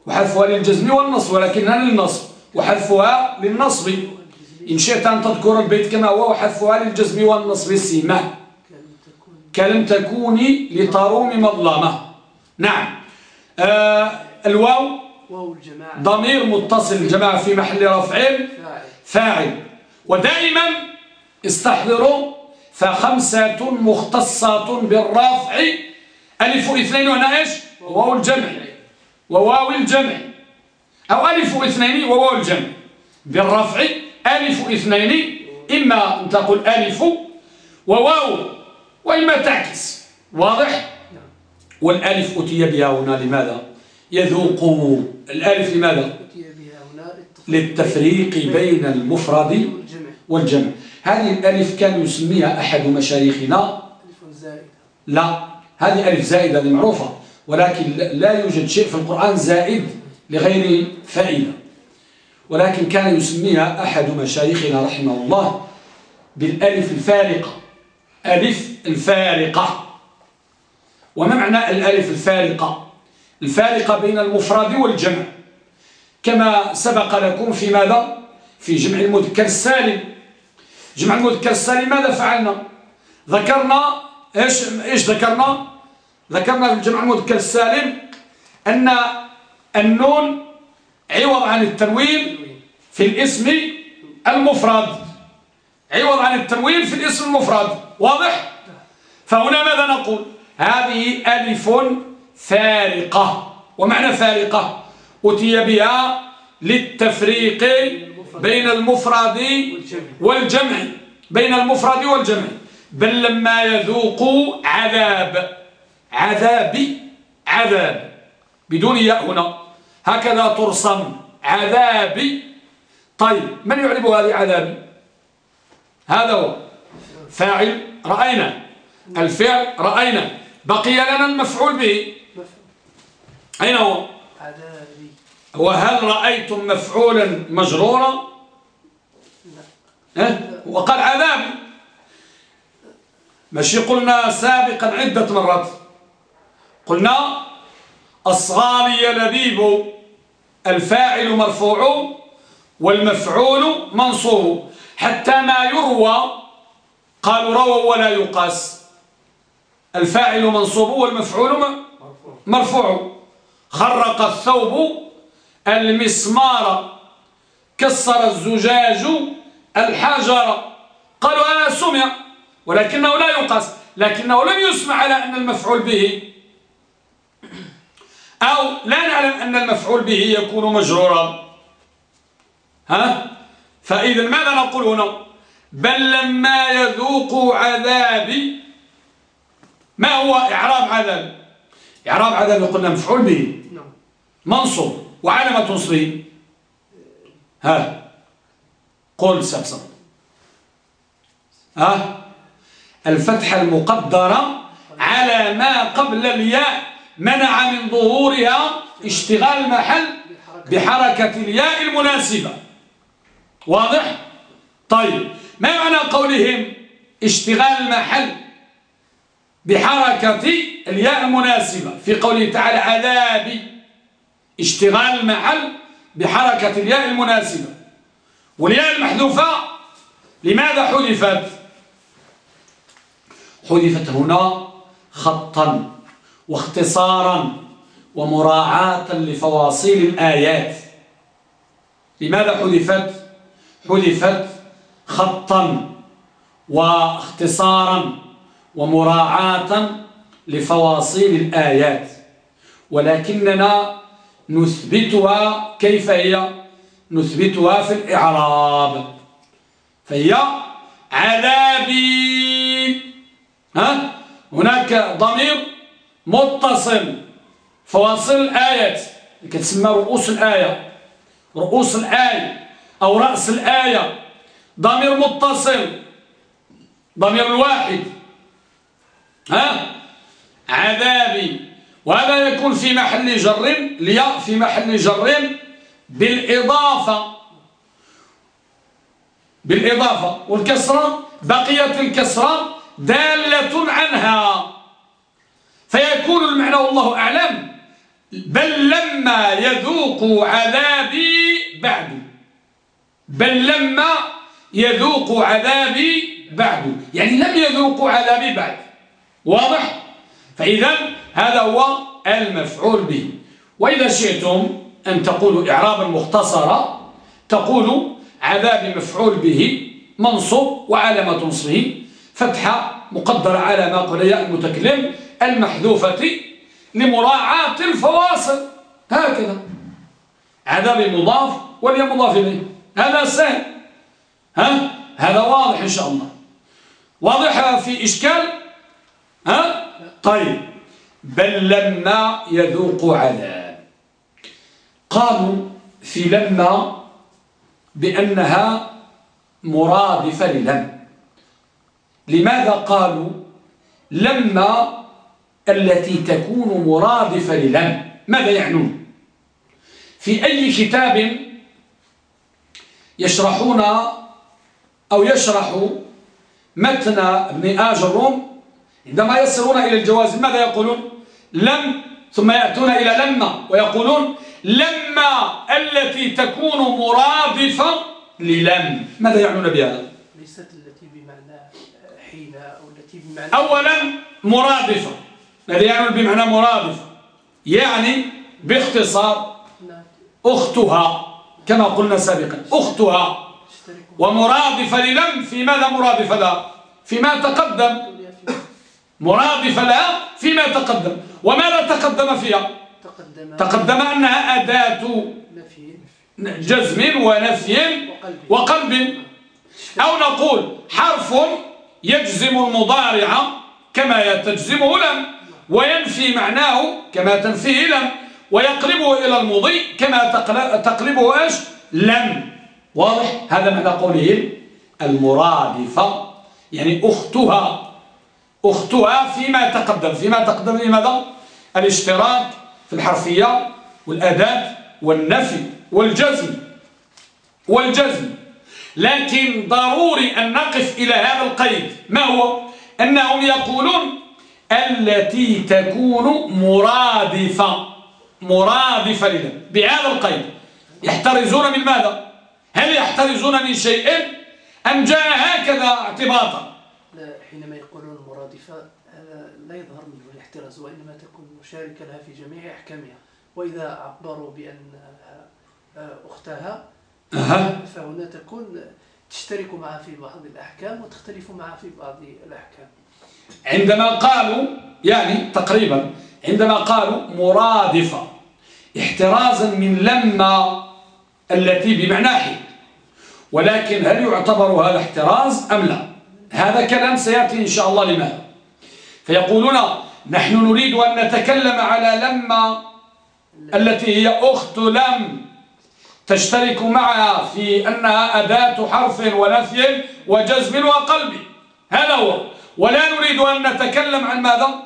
وحذفها للجزم والنصب ولكنها للنصب. وحذفها للنصب. إن شئت أن تذكر البيت كما هو وحذفها للجزم والنصب السيمة كلم تكوني لتروم مظلمة. نعم. آه الواو. ضمير متصل الجماعة في محل رفع. فاعل. ودائما استحضروا فخمسة مختصات بالرفع. ألف اثنين هنا إيش؟ واو الجمع. وواو الجمع. أو ألف اثنين وواو الجمع. بالرفع ألف اثنين. إما أن تقول ألف وواو وإما تعكس. واضح؟ والألف أتي بها هنا لماذا؟ يذوق الألف لماذا؟ للتفريق بين المفرد والجمع. هذه الألف كان يسميها أحد مشايخنا. لا هذه ألف زائدة المعروفة ولكن لا يوجد شيء في القرآن زائد لغير فائدة ولكن كان يسميها أحد مشايخنا رحمه الله بالألف الفارقة. ألف الفارقة. وما معنى الألف الفارقة؟ الفارقة بين المفرد والجمع. كما سبق لكم في ماذا؟ في جمع المذكر السالم. جمع المذكر السالم ماذا فعلنا؟ ذكرنا إيش إيش ذكرنا؟ ذكرنا في الجمع المذكر السالم ان النون عوض عن التنوين في الاسم المفرد. عوض عن التنوين في الاسم المفرد. واضح؟ فهنا ماذا نقول؟ هذه ألف فارقة. ومعنى فارقة؟ أتي بها للتفريق بين المفرد والجمع بين المفرد والجمع. بل لما يذوق عذاب عذاب عذاب. بدون ياء هنا. هكذا ترسم عذاب. طيب من يعرب هذه عذاب؟ هذا هو. فاعل رأينا. الفعل رأينا. بقي لنا المفعول به. أين هو؟ وهل رأيتم مفعولا مجرورا؟ لا وقال عذاب. ماشي قلنا سابقا عدة مرات. قلنا الصغالي لبيب الفاعل مرفوع والمفعول منصوب. حتى ما يروى قالوا روى ولا يقاس. الفاعل منصوب والمفعول مرفوع. خرق الثوب المسمار كسر الزجاج الحجر. قالوا أنا سمع ولكنه لا يقاس لكنه لم يسمع على أن المفعول به أو لا نعلم أن المفعول به يكون مجرورا. ها؟ فإذا ماذا نقول هنا؟ بل لما يذوق عذابي ما هو إعراب عذاب؟ إعراب عذاب قلنا مفعول به. نعم. منصوب. وعلامة نصبه ها. قل سبسم ها. الفتحة المقدرة على ما قبل الياء منع من ظهورها اشتغال محل بحركة الياء المناسبة. واضح؟ طيب. ما معنى قولهم اشتغال المحل بحركة الياء المناسبة؟ في قوله تعالى عذابي. اشتغال المحل بحركة الياء المناسبة. والياء المحذوفة لماذا حذفت؟ حذفت هنا خطا واختصارا ومراعاة لفواصيل الآيات. لماذا حذفت؟ حذفت خطا واختصارا ومراعاة لفواصيل الآيات. ولكننا نثبتها كيف هي؟ نثبتها في الإعراب. فهي عذابي. ها؟ هناك ضمير متصل. فواصل الآيات كتسمى رؤوس الآية. رؤوس الآية أو رأس الآية. ضمير متصل. ضمير الواحد. ها؟ عذابي. وهذا يكون في محل جر ليا في محل جر بالإضافة بالإضافة. والكسرة بقيت الكسرة دالة عنها. فيكون المعنى والله أعلم بل لما يذوقوا عذابي بعد. بل لما يذوقوا عذابي بعد. يعني لم يذوقوا عذابي بعد. واضح؟ فإذا هذا هو المفعول به. وإذا شئتم أن تقولوا إعرابا مختصرا تقولوا عذاب مفعول به منصوب وعلامة نصبه. فتحة مقدرة على ما ياء المتكلم المحذوفة لمراعاة الفواصل. هكذا. عذاب مضاف ولي مضاف إليه. هذا سهل. ها؟ هذا واضح إن شاء الله. واضح في إشكال؟ ها؟ طيب. بل لما يذوق عذاب. قالوا في لما بأنها مرادفة للم. لماذا قالوا؟ لما التي تكون مرادفة للم. ماذا يعنون؟ في أي كتاب يشرحون أو يشرح متن ابن آج الروم؟ عندما يصلون إلى الجواز ماذا يقولون؟ لم ثم يأتون إلى لما ويقولون لما التي تكون مرادفة للم. ماذا يعنون بهذا؟ ليست التي بمعنى حين أو التي بمعنى أولا مرادفة ماذا يعنون بمعنى مرادفة يعني باختصار نعم. أختها كما قلنا سابقا أختها. ومرادفة للم في ماذا مرادفة لها؟ فيما تقدم. مرادفة لها فيما تقدم وماذا تقدم فيها. تقدم. تقدم أنها أداة جزم ونفي وقلب. أو نقول حرف يجزم المضارع كما تجزمه لم وينفي معناه كما تنفيه لم ويقلبه إلى المضي كما تقل- تقلبه إيش؟ لم. واضح؟ هذا معنى قوله المرادفة يعني أختها. أختها فيما تقدم. فيما تقدم لماذا؟ الاشتراك في الحرفية والأداة والنفي والجزم. والجزم. لكن ضروري أن نقف إلى هذا القيد. ما هو؟ أنهم يقولون التي تكون مرادفة. مرادفة لنا. بهذا القيد. يحترزون من ماذا؟ هل يحترزون من شيء؟ أم جاء هكذا اعتباطا لا حينما يقولون مرادفة هذا لا يظهر منه الاحتراز وإنما تكون مشاركة لها في جميع أحكامها. وإذا عبروا بأنها أختها. فهنا تكون تشترك معها في بعض الأحكام وتختلف معها في بعض الأحكام. عندما قالوا يعني تقريبا عندما قالوا مرادفة احترازا من لما التي بمعنى حين ولكن هل يعتبر هذا احتراز أم لا؟ هذا كلام سيأتي إن شاء الله لماذا؟ فيقولون نحن نريد أن نتكلم على لما التي هي أخت لم تشترك معها في أنها أداة حرف ونفي وجزم وقلب. هذا هو. ولا نريد أن نتكلم عن ماذا؟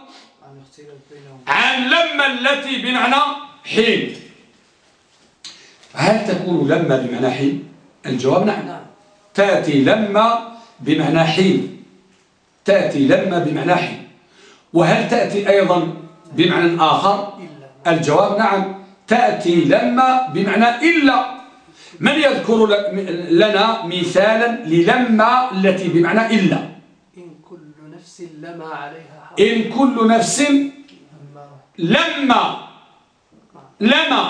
عن لما التي بمعنى حين. هل تكون لما بمعنى حين؟ الجواب نعم. نعم. تأتي لما بمعنى حين. تأتي لما بمعنى حين. وهل تأتي أيضا بمعنى آخر؟ الجواب نعم تأتي لما بمعنى إلا. من يذكر لنا مثالا للما التي بمعنى إلا؟ إن كل نفس لما عليها إن كل نفس لما. لما.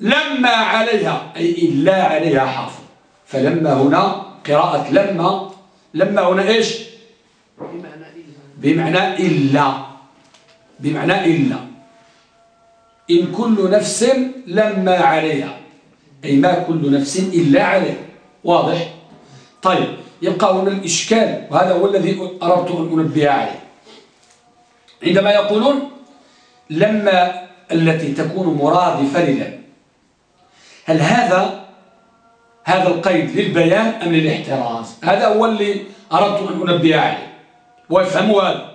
لما عليها أي إلا عليها حرف. فلما هنا قراءة لما. لما هنا إيش؟ بمعنى بمعنى إلا. بمعنى إلا. إن كل نفس لما عليها. أي ما كل نفس إلا عليها. واضح؟ طيب يبقى هنا الإشكال وهذا هو الذي أردت أن أنبه عليه. عندما يقولون لما التي تكون مرادفة للم هل هذا هذا القيد للبيان أم للاحتراز؟ هذا هو اللي أردت أن أنبه عليه. وافهموا هذا.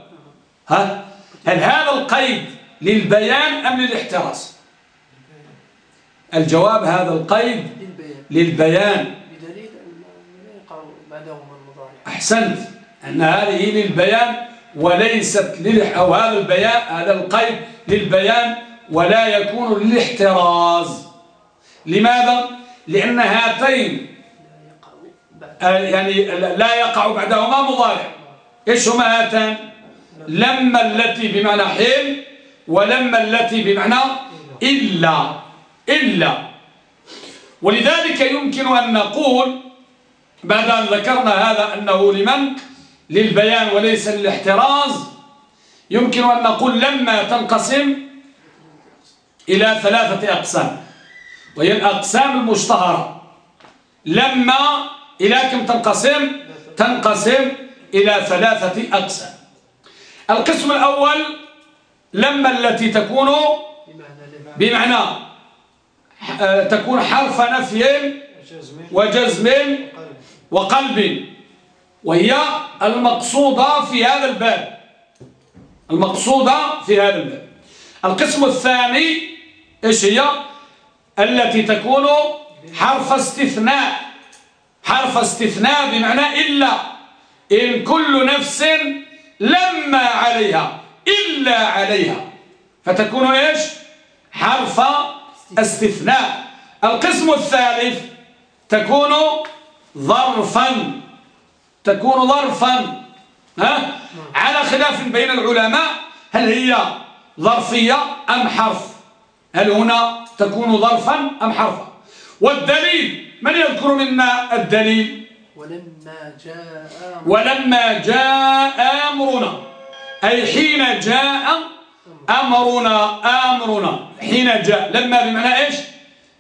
ها؟ هل هذا القيد للبيان أم للاحتراز الجواب هذا القيد للبيان. بدليل أن أحسنت. أن هذه للبيان وليست للح أو هذا البيان هذا القيد للبيان ولا يكون للاحتراز. لماذا؟ لأن هاتين آه، يعني لا يقع بعدهما مضارع. إيش هما هاتان؟ لما التي بمعنى حين ولما التي بمعنى إلا إلا. ولذلك يمكن أن نقول بعد أن ذكرنا هذا أنه لمن؟ للبيان وليس للاحتراز. يمكن أن نقول لما تنقسم إلى ثلاثة أقسام وهي الأقسام المشتهرة. لما إلى كم تنقسم؟ تنقسم إلى ثلاثة أقسام. القسم الأول لما التي تكون بمعنى آه، تكون حرف نفي جزم وجزم قلب وقلب وهي المقصودة في هذا الباب. المقصودة في هذا الباب. القسم الثاني إيش هي؟ التي تكون حرف استثناء. حرف استثناء بمعنى إلا. إن كل نفس لما عليها إلا عليها. فتكون إيش؟ حرف استثناء. القسم الثالث تكون ظرفا. تكون ظرفا. ها؟ على خلاف بين العلماء هل هي ظرفية أم حرف؟ هل هنا تكون ظرفا أم حرفا؟ والدليل من يذكر منا الدليل؟ ولما جاء ولما جاء أمرنا. أي حين جاء أمرنا أمرنا. حين جاء. لما بمعنى إيش؟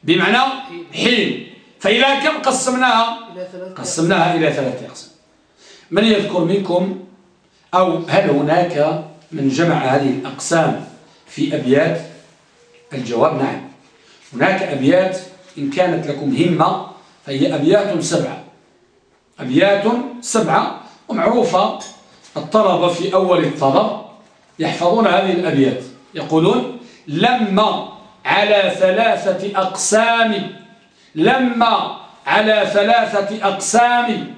بمعنى حين. فإلى كم قسمناها؟ إلى ثلاثة قسمناها إلى ثلاثة أقسام. من يذكر منكم أو هل هناك من جمع هذه الأقسام في أبيات؟ الجواب نعم. هناك أبيات إن كانت لكم همة فهي أبيات سبعة. أبيات سبعة ومعروفة. الطلبة في أول الطلب يحفظون هذه الأبيات. يقولون لما على ثلاثة أقسام. لما على ثلاثة أقسام.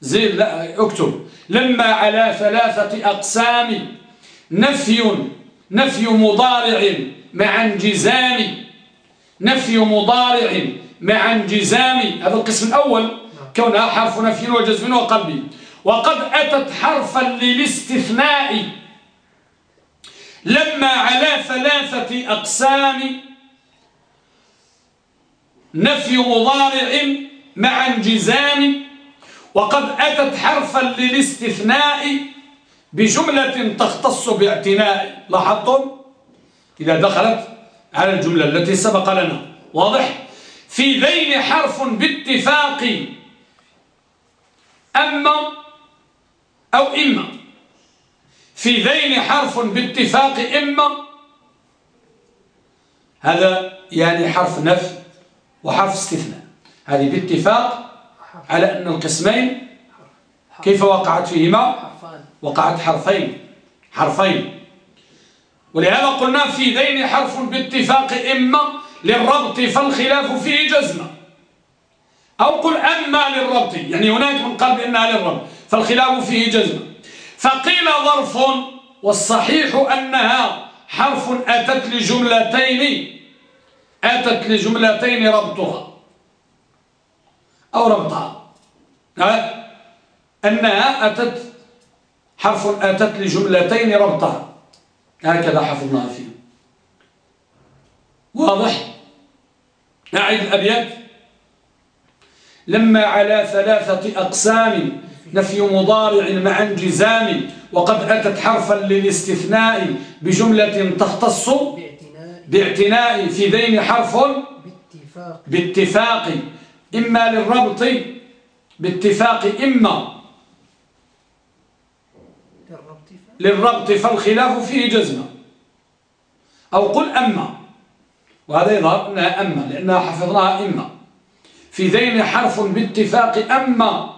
زين لا اكتب. لما على ثلاثة أقسام. نفي نفي مضارع مع انجزام. نفي مضارع مع انجزام. هذا القسم الأول. كونها حرف نفي وجزم وقلب وقد أتت حرفا للاستثناء. لما على ثلاثة أقسام نفي مضارع مع انجزام وقد أتت حرفا للاستثناء بجملة تختص باعتناء. لاحظتم؟ إذا دخلت على الجملة التي سبق لنا. واضح؟ في ذين حرف باتفاق. أما أو إما. في ذين حرف باتفاق إما. هذا يعني حرف نفي وحرف استثناء. هذه باتفاق على أن القسمين كيف وقعت فيهما؟ وقعت حرفين. حرفين. ولهذا قلنا في ذين حرف باتفاق إما للربط فالخلاف فيه جزمة. أو قل أما للربط يعني هناك من قال بأنها للربط فالخلاف فيه جزمة فقيل ظرف والصحيح أنها حرف أتت لجملتين. أتت لجملتين ربطها. أو ربطها. ها؟ أنها أتت حرف أتت لجملتين ربطها. هكذا حفظناها فيه واضح؟ أعيد الأبيات. لما على ثلاثة أقسام نفي مضارع مع انجزام وقد أتت حرفا للاستثناء بجملة تختص باعتناء في ذين حرف باتفاق, باتفاق إما للربط باتفاق إما للربط فالخلاف فيه جزمة. أو قل أما وهذا يظهر أنها أما لأنها حفظناها إما. في ذين حرف باتفاق أما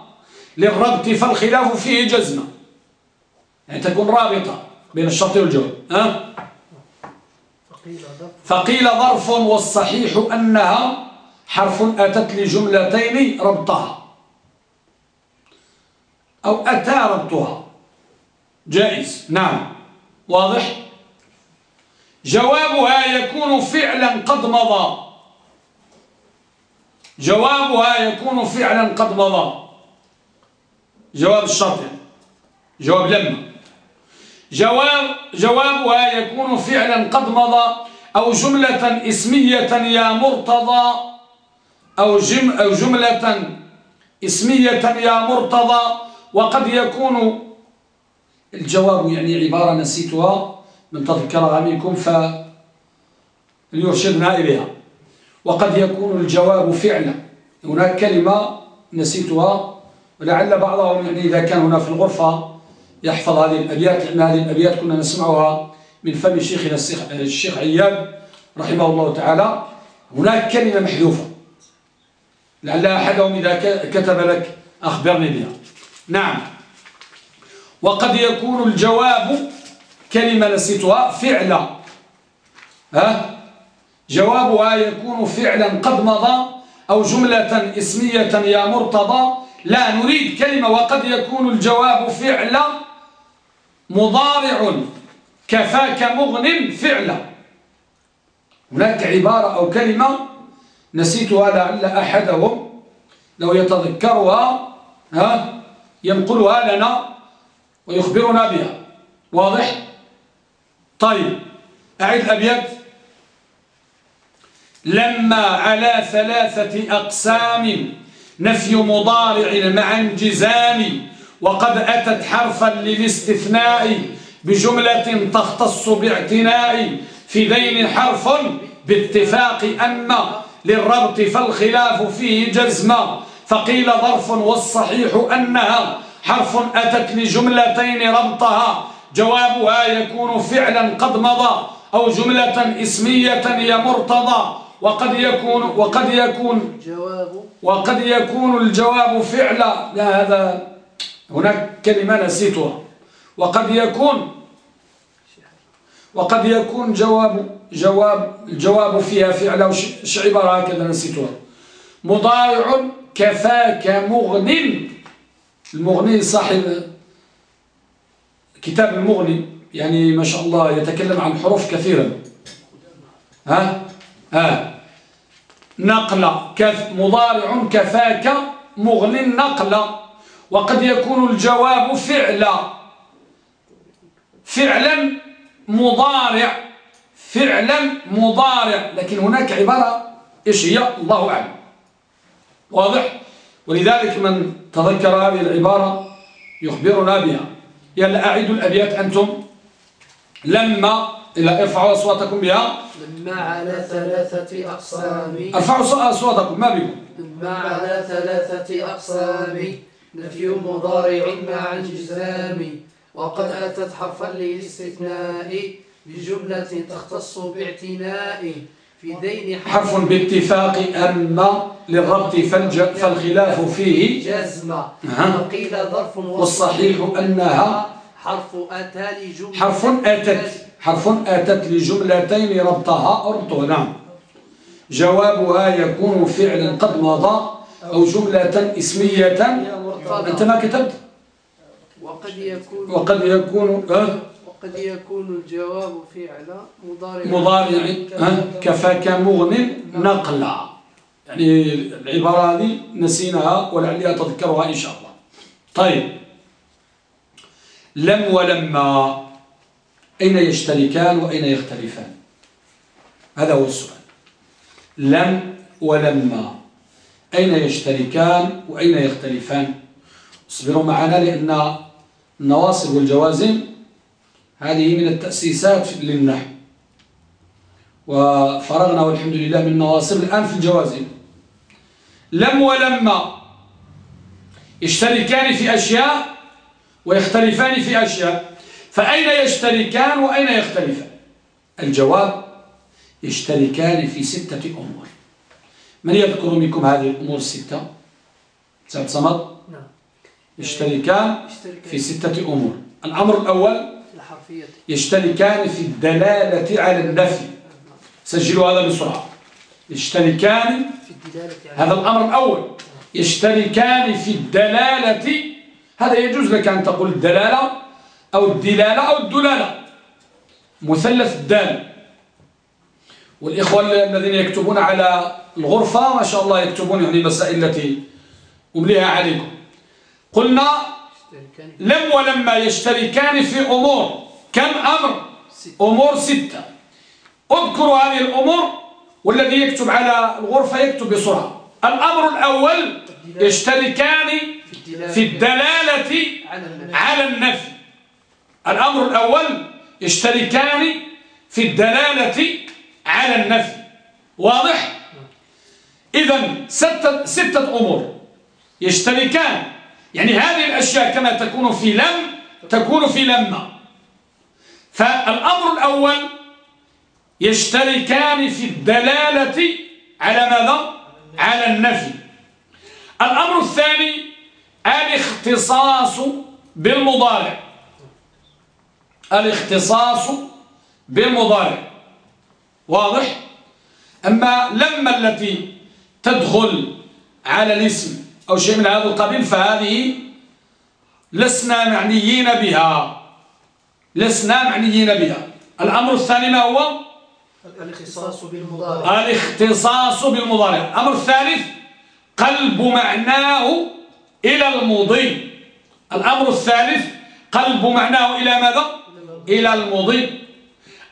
للربط فالخلاف فيه جزمة. يعني تكون رابطة بين الشرط والجواب ها؟ فقيل ظرف والصحيح أنها حرف أتت لجملتين ربطها أو أتى ربطها. جائز نعم. واضح؟ جوابها يكون فعلا قد مضى. جوابها يكون فعلا قد مضى. جواب الشرط. جواب لما. جواب جوابها يكون فعلا قد مضى أو جملة اسمية يا مرتضى أو, جم أو جملة اسمية يا مرتضى. وقد يكون الجواب يعني عبارة نسيتها. من تذكرها منكم فليرشدنا إليها. وقد يكون الجواب فعلا. هناك كلمة نسيتها ولعل بعضهم يعني إذا كان هنا في الغرفة يحفظ هذه الأبيات لأن هذه الأبيات كنا نسمعها من فم شيخنا الشيخ عياد رحمه الله تعالى. هناك كلمة محذوفة. لعل أحدهم إذا كتب لك أخبرني بها. نعم. وقد يكون الجواب كلمة نسيتها فعلا. ها؟ جوابها يكون فعلا قد مضى أو جملة اسمية يا مرتضى. لا نريد كلمة وقد يكون الجواب فعلا مضارع. كفاك مغن فعلا. هناك عبارة أو كلمة نسيتها لعل أحدهم. لو يتذكرها ها ينقلها لنا ويخبرنا بها. واضح؟ طيب أعيد الأبيات. لما على ثلاثة أقسام نفي مضارع مع انجزام وقد أتت حرفا للاستثناء بجملة تختص باعتناء في ذين حرف باتفاق أما للربط فالخلاف فيه جزما فقيل ظرف والصحيح أنها حرف أتت لجملتين ربطها. جوابها يكون فعلا قد مضى أو جملة اسمية يا مرتضى. وقد يكون وقد يكون وقد يكون الجواب فعلا. لا هذا هناك كلمة نسيتها. وقد يكون وقد يكون جواب جواب الجواب فيها فعلا. وش عبارة هكذا نسيتها؟ مضارع كفاك مغن. المغني صاحب كتاب المغني. يعني ما شاء الله يتكلم عن حروف كثيرا. ها؟ ها؟ نقل. مضارع كفاك مغن نقل وقد يكون الجواب فعلا. فعلا مضارع. فعلا مضارع. لكن هناك عبارة إيش هي؟ الله أعلم. واضح؟ ولذلك من تذكر هذه العبارة يخبرنا بها. يلا أعيدوا الأبيات أنتم لما إلا ارفعوا أصواتكم بها. لما على ثلاثة أقسام. ارفعوا أصواتكم. ما بكم؟ لما على ثلاثة أقسام. نفي مضارع مع انجزام وقد أتت حرفا للاستثناء بجملة تختص باعتناء في دين حرف باتفاق أما للربط فالخلاف فيه. جزمة وقيل ظرف والصحيح أنها حرف أتى لجملة حرف أتت. حرف أتت لجملتين ربطها ربطها نعم. جوابها يكون فعلا قد مضى أو جملة اسمية. أنت ما كتبت؟ وقد يكون وقد يكون أه قد يكون الجواب فعل مضارع. مضارع كفاك مغن نقلا. يعني العبارة هذه نسيناها ولعلي أتذكرها إن شاء الله. طيب. لم ولما أين يشتركان وأين يختلفان؟ هذا هو السؤال. لم ولما. أين يشتركان وأين يختلفان؟ اصبروا معنا لأن النواصب والجوازم هذه من التأسيسات للنحو. وفرغنا والحمد لله من النواصب الآن في الجوازم. لم ولما. يشتركان في أشياء ويختلفان في أشياء. فأين يشتركان وأين يختلفان؟ الجواب يشتركان في ستة أمور. من يذكر منكم هذه الأمور الستة؟ سعد صمد؟ نعم. يشتركان في ستة أمور. الأمر الأول يشتركان في الدلالة على النفي. سجلوا هذا بسرعة. يشتركان هذا الأمر الأول يشتركان في الدلالة. هذا يجوز لك أن تقول الدلالة أو الدلالة أو الدلالة. مثلث الدال. والإخوة الذين يكتبون على الغرفة ما شاء الله يكتبون يعني المسائل التي أمليها عليكم. قلنا لم ولما يشتركان في أمور. كم أمر؟ أمور ستة. اذكروا هذه الأمور والذي يكتب على الغرفة يكتب بسرعة. الأمر الأول يشتركان في الدلالة على النفي. الأمر الأول يشتركان في الدلالة على النفي. واضح؟ إذا ستة, ستة أمور. يشتركان يعني هذه الأشياء كما تكون في لم تكون في لما فالأمر الأول يشتركان في الدلالة على ماذا؟ على النفي. الأمر الثاني الاختصاص بالمضارع. الاختصاص بالمضارع واضح؟ أما لما التي تدخل على الاسم أو شيء من هذا القبيل فهذه لسنا معنيين بها. لسنا معنيين بها. الأمر الثاني ما هو؟ الاختصاص بالمضارع. الاختصاص بالمضارع. الأمر الثالث قلب معناه إلى المضي. الأمر الثالث قلب معناه إلى ماذا؟ إلى المضي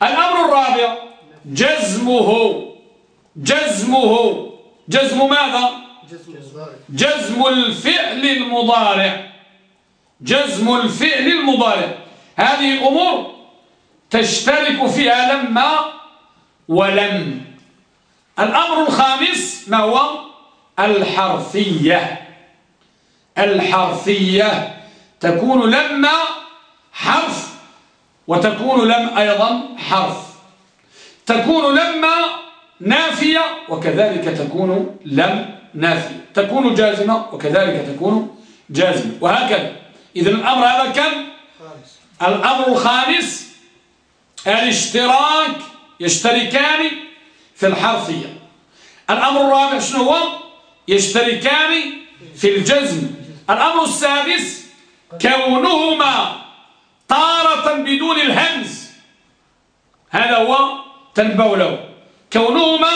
الأمر الرابع جزمه. جزمه. جزم ماذا؟ جزم الفعل المضارع. جزم الفعل المضارع. هذه الأمور تشترك فيها لما ولم. الأمر الخامس ما هو؟ الحرفية. الحرفية تكون لما حرف وتكون لم أيضا حرف. تكون لما نافية وكذلك تكون لم نافية. تكون جازمة وكذلك تكون جازمة. وهكذا. إذن الأمر هذا كم؟ الأمر الخامس الاشتراك يشتركان في الحرفية. الأمر الرابع شنو هو؟ يشتركان في الجزم. الأمر السادس كونهما طارة بدون الهمز. هذا هو تنبو له. كونهما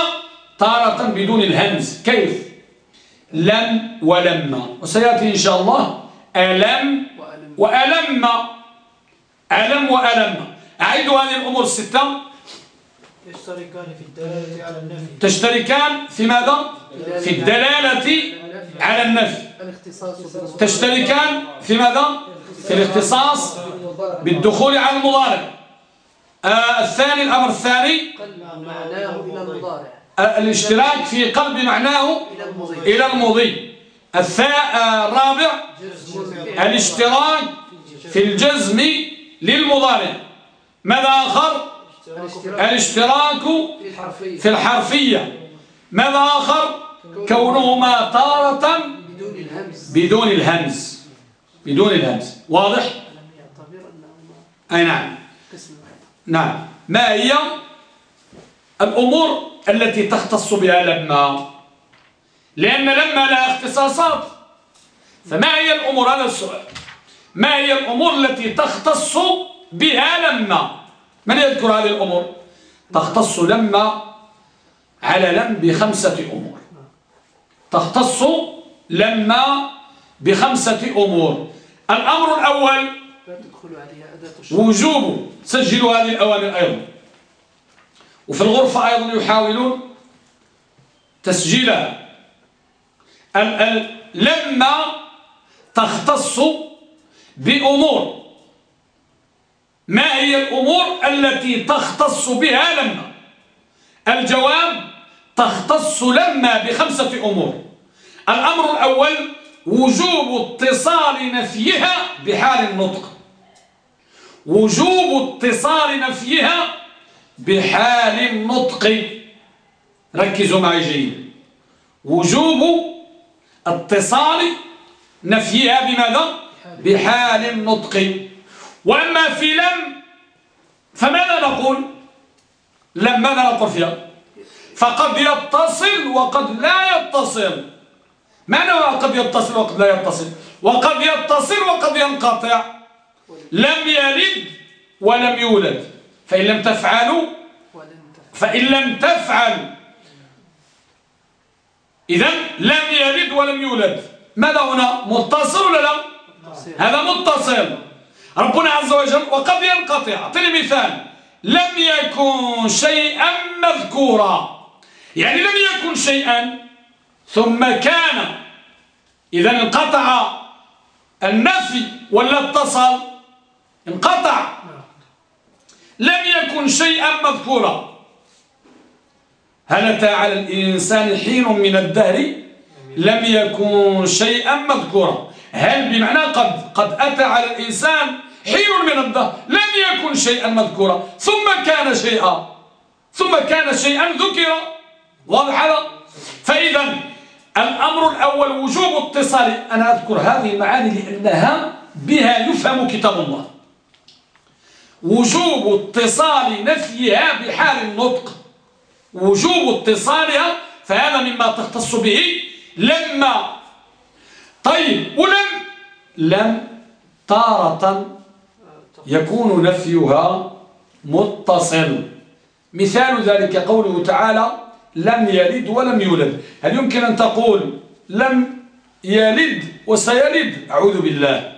طارة بدون الهمز. كيف؟ لم ولما وسيأتي إن شاء الله. ألم وألم. ألم وألم. أعيد هذه الأمور الستة. يشتركان في الدلالة على النفي. تشتركان في ماذا؟ في الدلالة على النفي. تشتركان في ماذا؟ في الاختصاص بالدخول على المضارع. آه الثاني الأمر الثاني معناه إلى المضارع الاشتراك في قلب معناه إلى المضي. آه الرابع الاشتراك في الجزم للمضارع. ماذا آخر؟ الاشتراك في الحرفية. ماذا آخر؟ كونهما تارة بدون الهمز. بدون الهمز. واضح؟ أي نعم. نعم. ما هي الأمور التي تختص بها لما لأن لما لها اختصاصات فما هي الأمور؟ هذا السؤال. ما هي الأمور التي تختص بها لما من يذكر هذه الأمور؟ تختص لما على لم بخمسة أمور. تختص لما بخمسة أمور. الأمر الأول يدخل عليها أداة وجوب سجلوا هذه الأوامر أيضا. وفي الغرفة أيضا يحاولون تسجيلها لما تختص بأمور. ما هي الأمور التي تختص بها لما؟ الجواب تختص لما بخمسة أمور. الأمر الأول وجوب اتصال نفيها بحال النطق. وجوب اتصال نفيها بحال النطق. ركزوا معي جيدا وجوب اتصال نفيها بماذا؟ بحال النطق. وأما في لم فماذا نقول؟ لم ماذا نقول فيها؟ فقد يتصل وقد لا يتصل. معنى قد يتصل وقد لا يتصل؟ وقد يتصل وقد ينقطع. لم يلد ولم يولد. فإن لم تفعلوا فإن لم تفعل إذا لم يلد ولم يولد. ماذا هنا؟ متصل ولا لا؟ هذا متصل. ربنا عز وجل وقد ينقطع. أعطيني مثال. لم يكن شيئا مذكورا. يعني لم يكن شيئا ثم كان. إذا انقطع النفي ولا اتصل. انقطع. لم يكن شيئا مذكورا. هل أتى على الإنسان حين من الدهر لم يكن شيئا مذكورا. هل بمعنى قد قد أتى على الإنسان حين من الدهر لم يكن شيئا مذكورا. ثم كان شيئا. ثم كان شيئا ذكر. واضح هذا؟ فإذا الأمر الأول وجوب اتصال أنا أذكر هذه المعاني لأنها بها يفهم كتاب الله. وجوب اتصال نفيها بحال النطق. وجوب اتصالها فهذا مما تختص به. لما طيب ولم لم تارة يكون نفيها متصل. مثال ذلك قوله تعالى لم يلد ولم يولد. هل يمكن أن تقول لم يلد وسيلد؟ أعوذ بالله.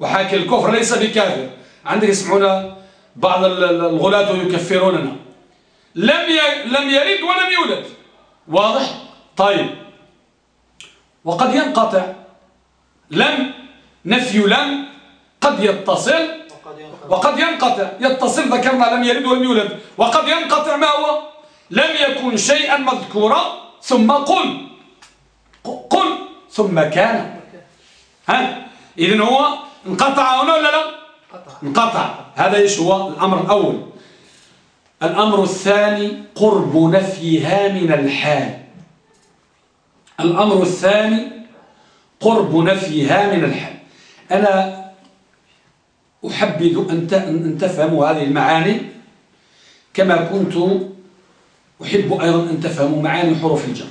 وحاكي الكفر ليس بكافر. عندك يسمعون بعض الغلاة يكفروننا. لم لم يلد ولم يولد. واضح؟ طيب. وقد ينقطع. لم نفي لم قد يتصل. وقد ينقطع. يتصل ذكرنا لم يلد ولم يولد. وقد ينقطع ما هو؟ لم يكن شيئا مذكورا ثم قل. قل ثم كان. ها؟ إذن هو انقطع هنا ولا لا؟ انقطع. هذا إيش هو؟ الأمر الأول. الأمر الثاني قرب نفيها من الحال. الأمر الثاني قرب نفيها من الحال. أنا أحبذ أن تفهموا هذه المعاني كما كنت أحب أيضا أن تفهموا معاني حروف الجر.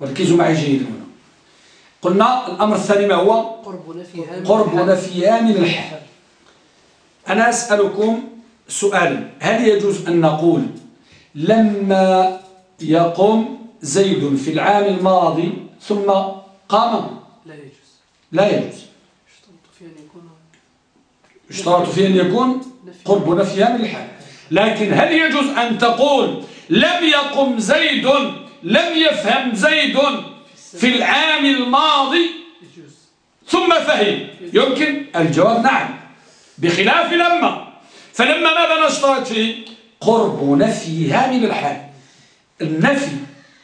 وركزوا معي جيدا هنا. قلنا الأمر الثاني ما هو؟ قرب نفيها من, قرب نفيها من الحال. أنا أسألكم سؤال. هل يجوز أن نقول لما يقوم زيد في العام الماضي ثم قام؟ لا يجوز. لا يجوز. يشترط في أن يكون قرب نفيها من الحال. لكن هل يجوز أن تقول لم يقم زيد لم يفهم زيد في العام الماضي؟ ثم فهم. يمكن؟ الجواب نعم. بخلاف لما. فلما ماذا نشترط فيه؟ قرب نفيها من الحال. النفي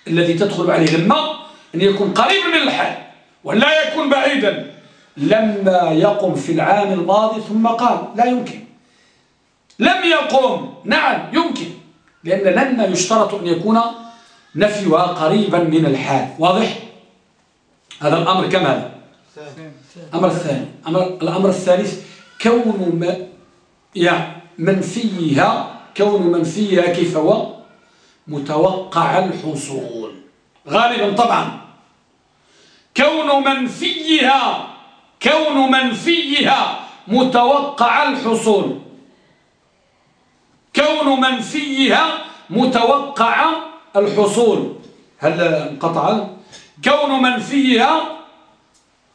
الذي تدخل عليه لما؟ أن يكون قريب من الحال ولا يكون بعيدا. لما يقم في العام الماضي ثم قال لا يمكن. لم يقم نعم يمكن لأن لما يشترط أن يكون نفيها قريبا من الحال. واضح؟ هذا الأمر كم هذا؟ الأمر الثاني. الأمر الثالث كون ما يعني منفيها كون منفيها كيف هو؟ متوقع الحصول. غالبا طبعا. كون منفيها كون منفيها متوقع الحصول. كون منفيها متوقع الحصول. هل انقطع؟ كون منفيها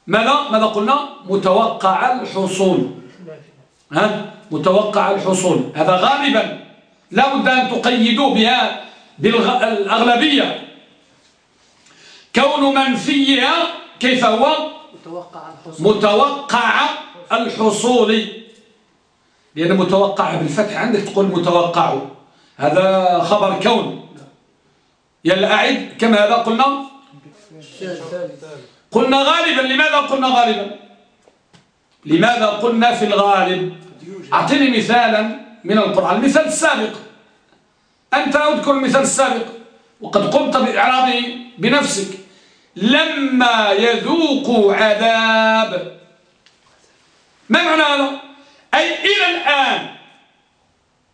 ماذا؟ ماذا قلنا؟ متوقع الحصول. ها؟ متوقع الحصول. هذا غالبا لا بد أن تقيدوا بها بالأغلبية كون منفيها كيف هو؟ متوقع الحصول. متوقع الحصول. لأن متوقع بالفتح عندك تقول متوقع. هذا خبر كون. يلا أعد كم هذا قلنا. قلنا غالبا. لماذا قلنا غالبا؟ لماذا قلنا في الغالب؟ أعطيني مثالا من القرآن المثال السابق. أنت أذكر المثال السابق وقد قمت بإعراضه بنفسك. لما يذوقوا عذاب ما معنى هذا؟ أي إلى الآن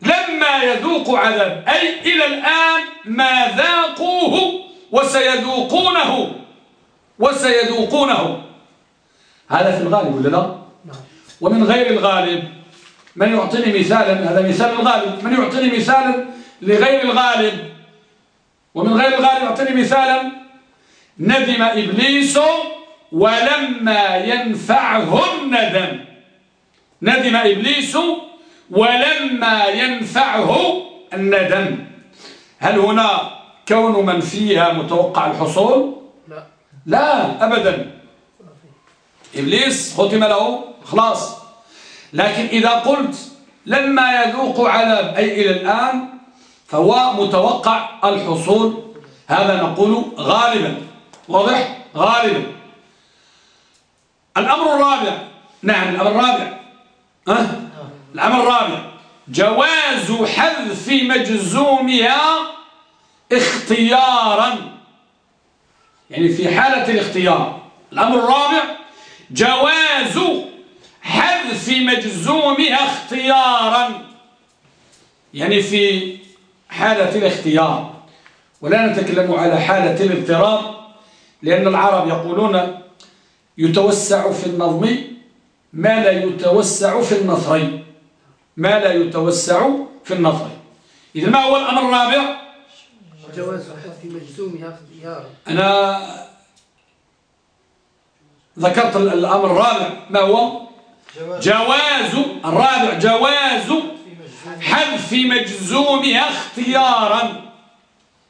لما يذوقوا عذاب أي إلى الآن ما ذاقوه وسيذوقونه وسيذوقونه. هذا في الغالب ولا لا. ومن غير الغالب من يعطيني مثالا هذا مثال الغالب من يعطيني مثالا لغير الغالب. ومن غير الغالب يعطيني مثالا ندم إبليس ولما ينفعه الندم ندم إبليس ولما ينفعه الندم هل هنا كون من فيها متوقع الحصول؟ لا. لا أبدا. إبليس ختم له خلاص. لكن إذا قلت لما يذوق عذاب أي إلى الآن فهو متوقع الحصول. هذا نقول غالبا. واضح؟ غالبا. الأمر الرابع. نعم الأمر الرابع. أه؟ الأمر الرابع. جواز حذف مجزومها اختيارا. يعني في حالة الاختيار. الأمر الرابع. جواز حذف مجزومها اختيارا. يعني في حالة الاختيار ولا نتكلم على حالة الاضطراب لأن العرب يقولون يتوسع في النظم ما لا يتوسع في النثر ما لا يتوسع في النثر إذا ما هو الأمر الرابع؟ جواز حذف مجزومها اختيارا أنا ذكرت الأمر الرابع. ما هو؟ جواز الرابع جواز حذف مجزومها اختيارا.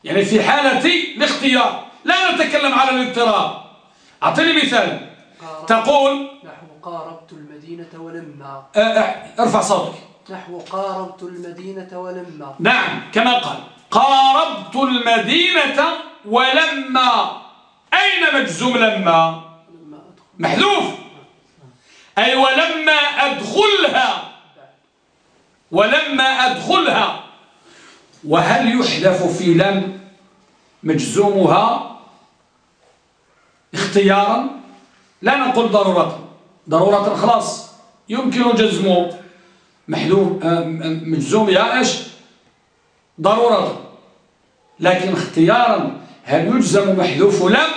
يعني في حالة الاختيار. لا نتكلم على الاضطراب. أعطيني مثال. تقول نحو قاربت المدينة ولما. آه، آه، ارفع صوتك. نحو قاربت المدينة ولما. نعم كما قال. قاربت المدينة ولما. أين مجزوم لما؟ محذوف. أي ولما أدخلها ولما أدخلها وهل يحذف في لم مجزومها؟ اختيارا لا نقول ضرورة ضرورة خلاص يمكن جزم محذوف آه، مجزومها إيش؟ ضرورة لكن اختيارا هل يجزم محذوف لم؟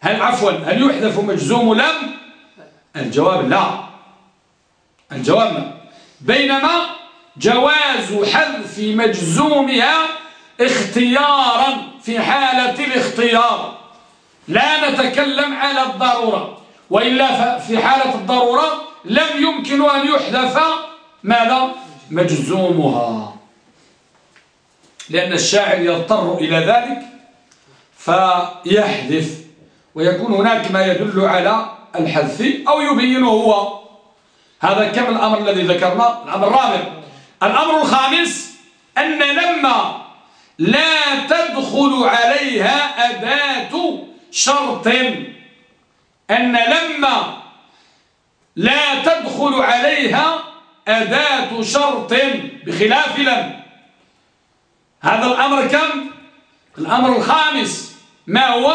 هل عفوا هل يحذف مجزوم لم؟ الجواب لا. الجواب لا. بينما جواز حذف مجزومها اختيارا في حالة الاختيار. لا نتكلم على الضرورة وإلا في حالة الضرورة لم يمكن أن يحذف ماذا؟ مجزومها. لأن الشاعر يضطر إلى ذلك فيحذف ويكون هناك ما يدل على الحذف أو يبينه هو. هذا كم الأمر الذي ذكرنا؟ الأمر الرابع. الأمر الخامس أن لما لا تدخل عليها أداة شرط. أن لما لا تدخل عليها أداة شرط. بخلاف لم. هذا الأمر كم؟ الأمر الخامس. ما هو؟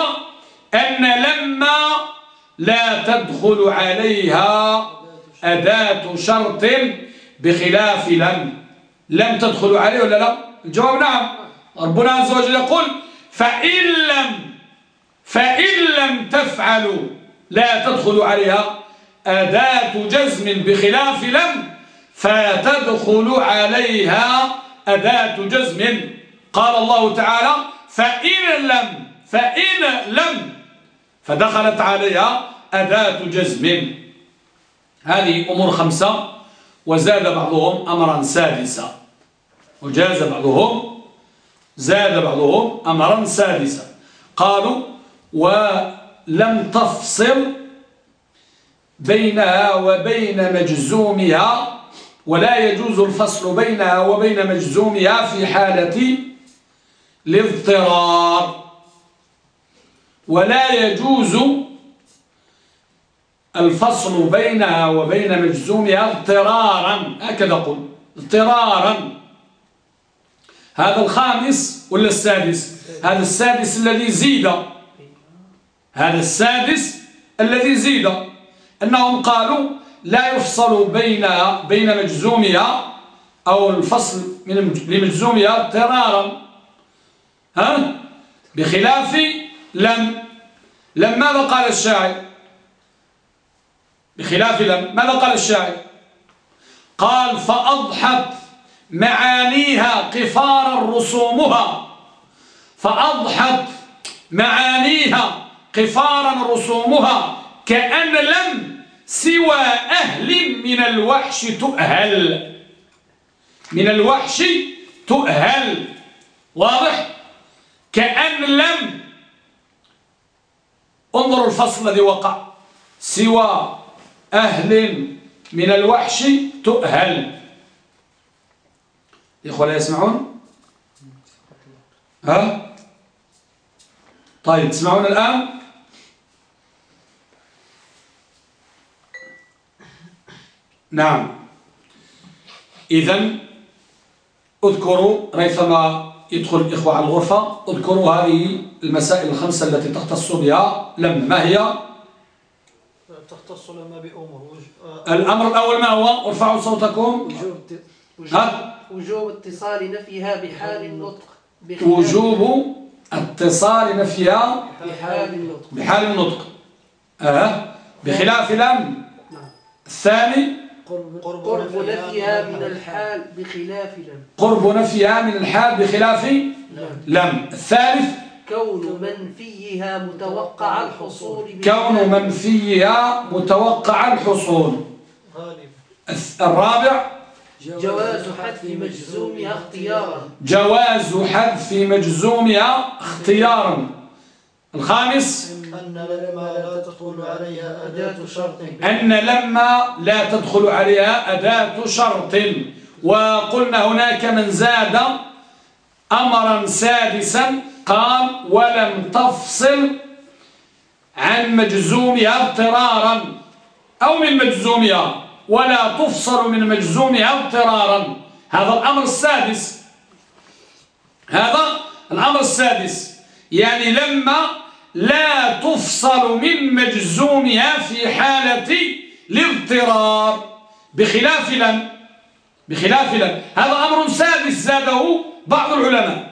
أن لما لا تدخل عليها أداة شرط بخلاف لم لم تدخل عليه ولا لا؟ الجواب نعم. ربنا عز وجل يقول فإن لم فإن لم تفعلوا لا تدخل عليها أداة جزم بخلاف لم فتدخل عليها أداة جزم. قال الله تعالى فإن لم فإن لم فدخلت عليها أداة جزم. هذه أمور خمسة وزاد بعضهم أمرا سادسا وجاز بعضهم زاد بعضهم أمرا سادسا قالوا ولم تفصل بينها وبين مجزومها ولا يجوز الفصل بينها وبين مجزومها في حالة الاضطرار. ولا يجوز الفصل بينها وبين مجزومها اضطرارا. هكذا قل. اضطرارا. هذا الخامس ولا السادس؟ هذا السادس الذي زيد. هذا السادس الذي زيد. أنهم قالوا لا يفصل بين بين مجزومها أو الفصل من لمجزومها اضطرارا. ها؟ بخلاف لم لم ماذا قال الشاعر؟ بخلاف لم ماذا قال الشاعر؟ قال فأضحت معانيها قفارا رسومها. فأضحت معانيها قفارا رسومها كأن لم سوى أهل من الوحش تؤهل. من الوحش تؤهل. واضح؟ كأن لم انظروا الفصل الذي وقع. سوى أهل من الوحش تؤهل. إخوة لا يسمعون؟ ها؟ طيب تسمعون الآن؟ نعم. إذا اذكروا ريثما يدخل الإخوة على الغرفة اذكروا هذه المسائل الخمسة التي تختص بها لم ما هي؟ تختص لما بأمور الأمر الأول ما هو؟ ارفعوا صوتكم. وجوب وجوب اتصال نفيها بحال النطق. وجوب اتصال نفيها بحال النطق. بحال النطق. أه. بخلاف لم نعم. الثاني قرب نفيها من الحال بخلاف لم. قرب نفيها من الحال بخلاف لم. الثالث كون منفيها متوقع الحصول كون منفيها متوقع الحصول. الرابع جواز حذف مجزومها اختيارا. جواز حذف مجزومها اختيارا. الخامس أن لما لا تدخل عليها أداة شرط. أن لما لا تدخل عليها أداة شرط. وقلنا هناك من زاد أمرا سادسا قال ولم تفصل عن مجزومها اضطرارا. أو من مجزومها ولا تفصل من مجزومها اضطرارا. هذا الأمر السادس. هذا الأمر السادس. يعني لما لا تفصل من مجزومها في حالة الاضطرار. بخلاف لن بخلاف لن. هذا أمر سادس زاده بعض العلماء.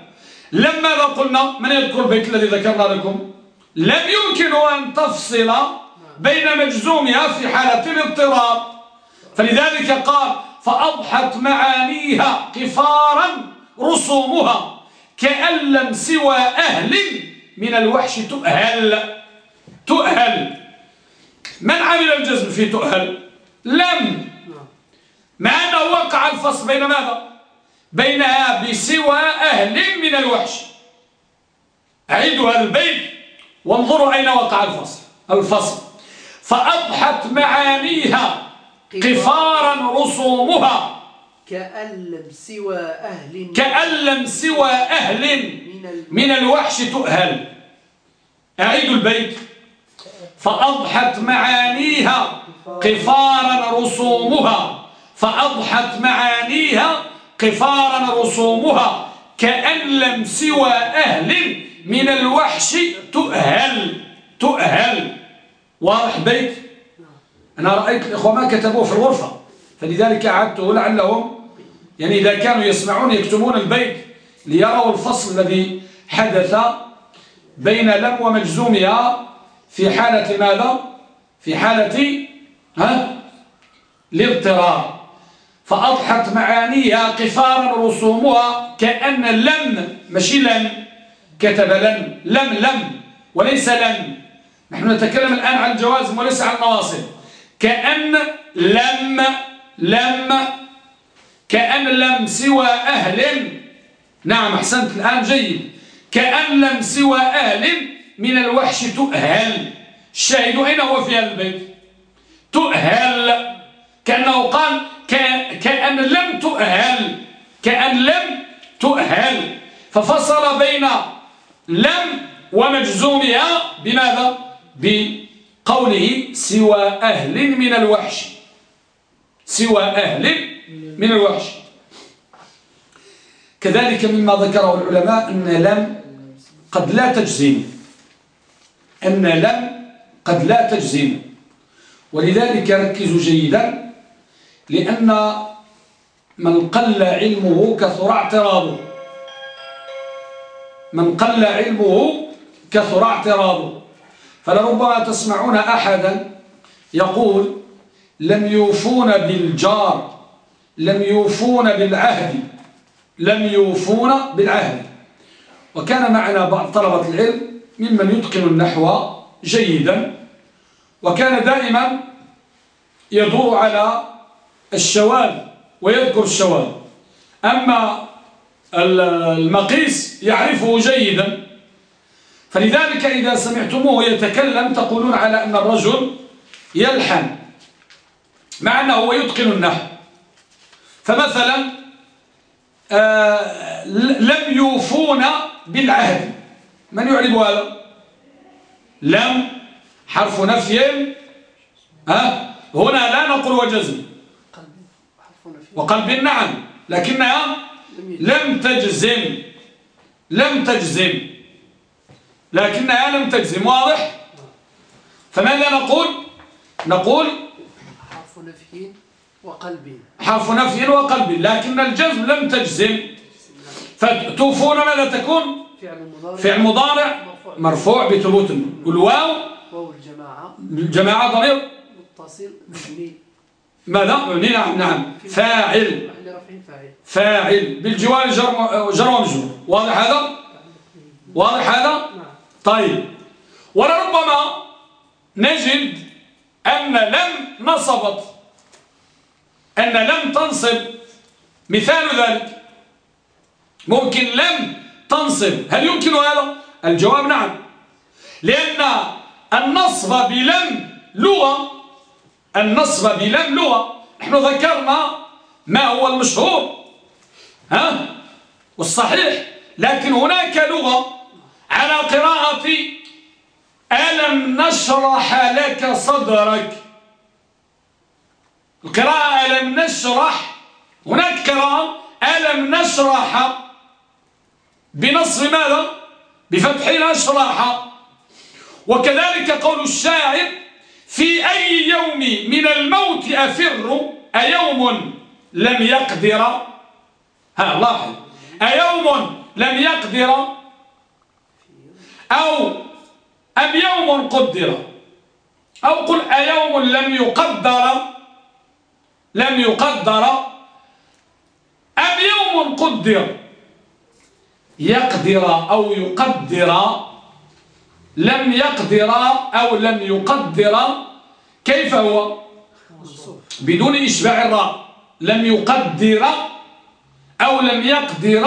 لما قلنا من يذكر البيت الذي ذكرنا لكم؟ لم يمكن أن تفصل بين مجزومها في حالة الاضطرار. فلذلك قال فأضحت معانيها قفارا رسومها كأن لم سوى أهل من الوحش تؤهل. تؤهل. من عمل الجزم في تؤهل؟ لم. مع أنه وقع الفصل بين ماذا؟ بينها بسوى أهل من الوحش. أعيدوا هذا البيت وانظروا أين وقع الفصل. الفصل. فأضحت معانيها قفارا رسومها. كأن لم سوى أهل. كأن لم سوى أهل. من الوحش تؤهل. أعيدوا البيت. فأضحت معانيها قفارا رسومها. فأضحت معانيها قفارا رسومها. كأن لم سوى أهل من الوحش تؤهل. تؤهل. واضح بيت؟ أنا رأيت الإخوة ما كتبوه في الغرفة. فلذلك أعدته لعلهم. يعني إذا كانوا يسمعون يكتبون البيت. ليروا الفصل الذي حدث بين لم ومجزومها في حالة ماذا؟ في حالة ها؟ الاضطرار. فأضحت معانيها قفارا رسومها كأن لم مشي لن كتب لن لم لم وليس لن. نحن نتكلم الآن عن الجوازم وليس عن النواصب كأن لم لم كأن لم سوى أهل نعم أحسنت. الآن جيد. كأن لم سوى أهل من الوحش تؤهل. الشاهد أين هو في هذا البيت؟ تؤهل. كأنه قال كأن لم تؤهل. كأن لم تؤهل. ففصل بين لم ومجزومها بماذا؟ بقوله سوى أهل من الوحش. سوى أهل من الوحش. كذلك مما ذكره العلماء أن لم قد لا تجزم أن لم قد لا تجزم ولذلك ركزوا جيدا لأن من قل علمه كثر اعتراضه. من قل علمه كثر اعتراضه. فلربما تسمعون أحدا يقول لم يوفون بالجار لم يوفون بالعهد. لم يوفون بالعهد. وكان معنا بعض طلبة العلم ممن يتقن النحو جيدا وكان دائما يدور على الشواذ ويذكر الشواذ أما المقيس يعرفه جيدا فلذلك إذا سمعتموه يتكلم تقولون على أن الرجل يلحن مع أنه هو يتقن النحو. فمثلا لم يوفون بالعهد. من يعرب هذا؟ لم حرف نفي. ها؟ هنا لا نقول وجزم. وقلب نعم. لكنها لم تجزم. لم تجزم. لكنها لم تجزم واضح؟ فماذا نقول؟ نقول حرف نفي. وقلب حرف نفي وقلب لكن الجزم لم تجزم. فتوفون ماذا تكون؟ فعل مضارع. فعل مضارع مرفوع. بثبوت والواو؟ واو الجماعة. الجماعة ضمير. متصل مبني ماذا نعم نعم. فاعل. رفع فاعل. فاعل. بالجوار جر جر ومجرور واضح هذا؟ واضح هذا؟ نعم. طيب. ولربما نجد أن لم نصبت أن لم تنصب. مثال ذلك. ممكن لم تنصب. هل يمكن هذا؟ الجواب نعم. لأن النصب بلم لغة النصب بلم لغة. نحن ذكرنا ما هو المشهور ها؟ والصحيح. لكن هناك لغة على قراءة ألم نشرح لك صدرك. القراءة ألم نشرح هناك قراءة ألم نشرح بنصب ماذا؟ بفتح نشرح وكذلك قول الشاعر في أي يوم من الموت أفر؟ أيوم لم يقدر. ها لاحظ. أيوم لم يقدر. أو أم يوم قدر. أو قل أيوم لم يقدر. لم يقدر أم يوم قدر يقدر أو يقدر لم يقدر أو لم يقدر كيف هو؟ بدون إشباع الراء. لم يقدر أو لم يقدر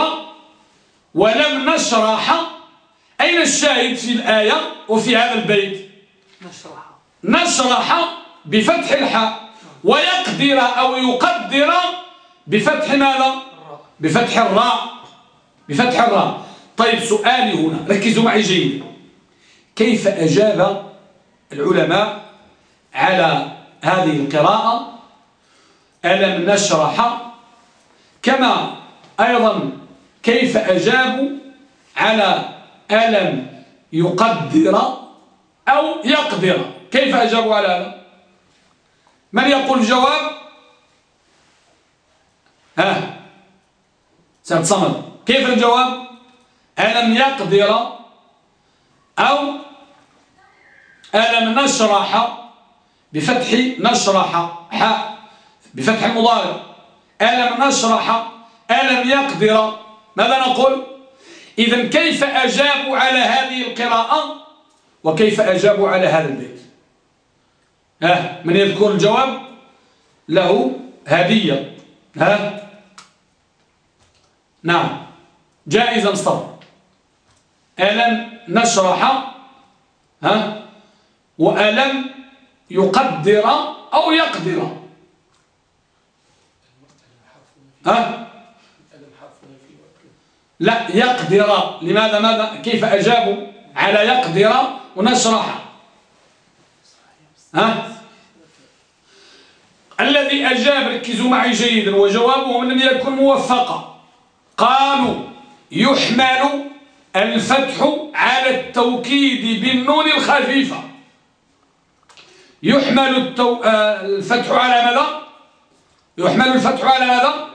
ولم نشرح. أين الشاهد في الآية وفي هذا البيت؟ نشرح. نشرح بفتح الحاء. ويقدر أو يقدر بفتح ماذا بفتح الراء. بفتح الراء. طيب سؤالي هنا ركزوا معي جيدا كيف أجاب العلماء على هذه القراءة؟ ألم نشرح؟ كما أيضا كيف أجابوا على ألم يقدر أو يقدر؟ كيف أجابوا على هذا من يقول الجواب ها. سعد صمد كيف الجواب؟ ألم يقدر أو ألم نشرح بفتح نشرح حاء بفتح المضارع ألم نشرح ألم يقدر. ماذا نقول؟ إذا كيف أجابوا على هذه القراءة؟ وكيف أجابوا على هذا البيت؟ ها من يذكر الجواب؟ له هدية. ها؟ نعم. جائزة مصطفى ألم نشرح؟ ها؟ وألم يقدر أو يقدر؟ ها؟ لا يقدر. لماذا؟ ماذا؟ كيف أجابوا على يقدر ونشرح؟ ها؟ الذي أجاب ركزوا معي جيدا وجوابهم لم يكن موفقا. قالوا يحمل الفتح على التوكيد بالنون الخفيفة. يحمل التو... آه، الفتح على ماذا؟ يحمل الفتح على ماذا؟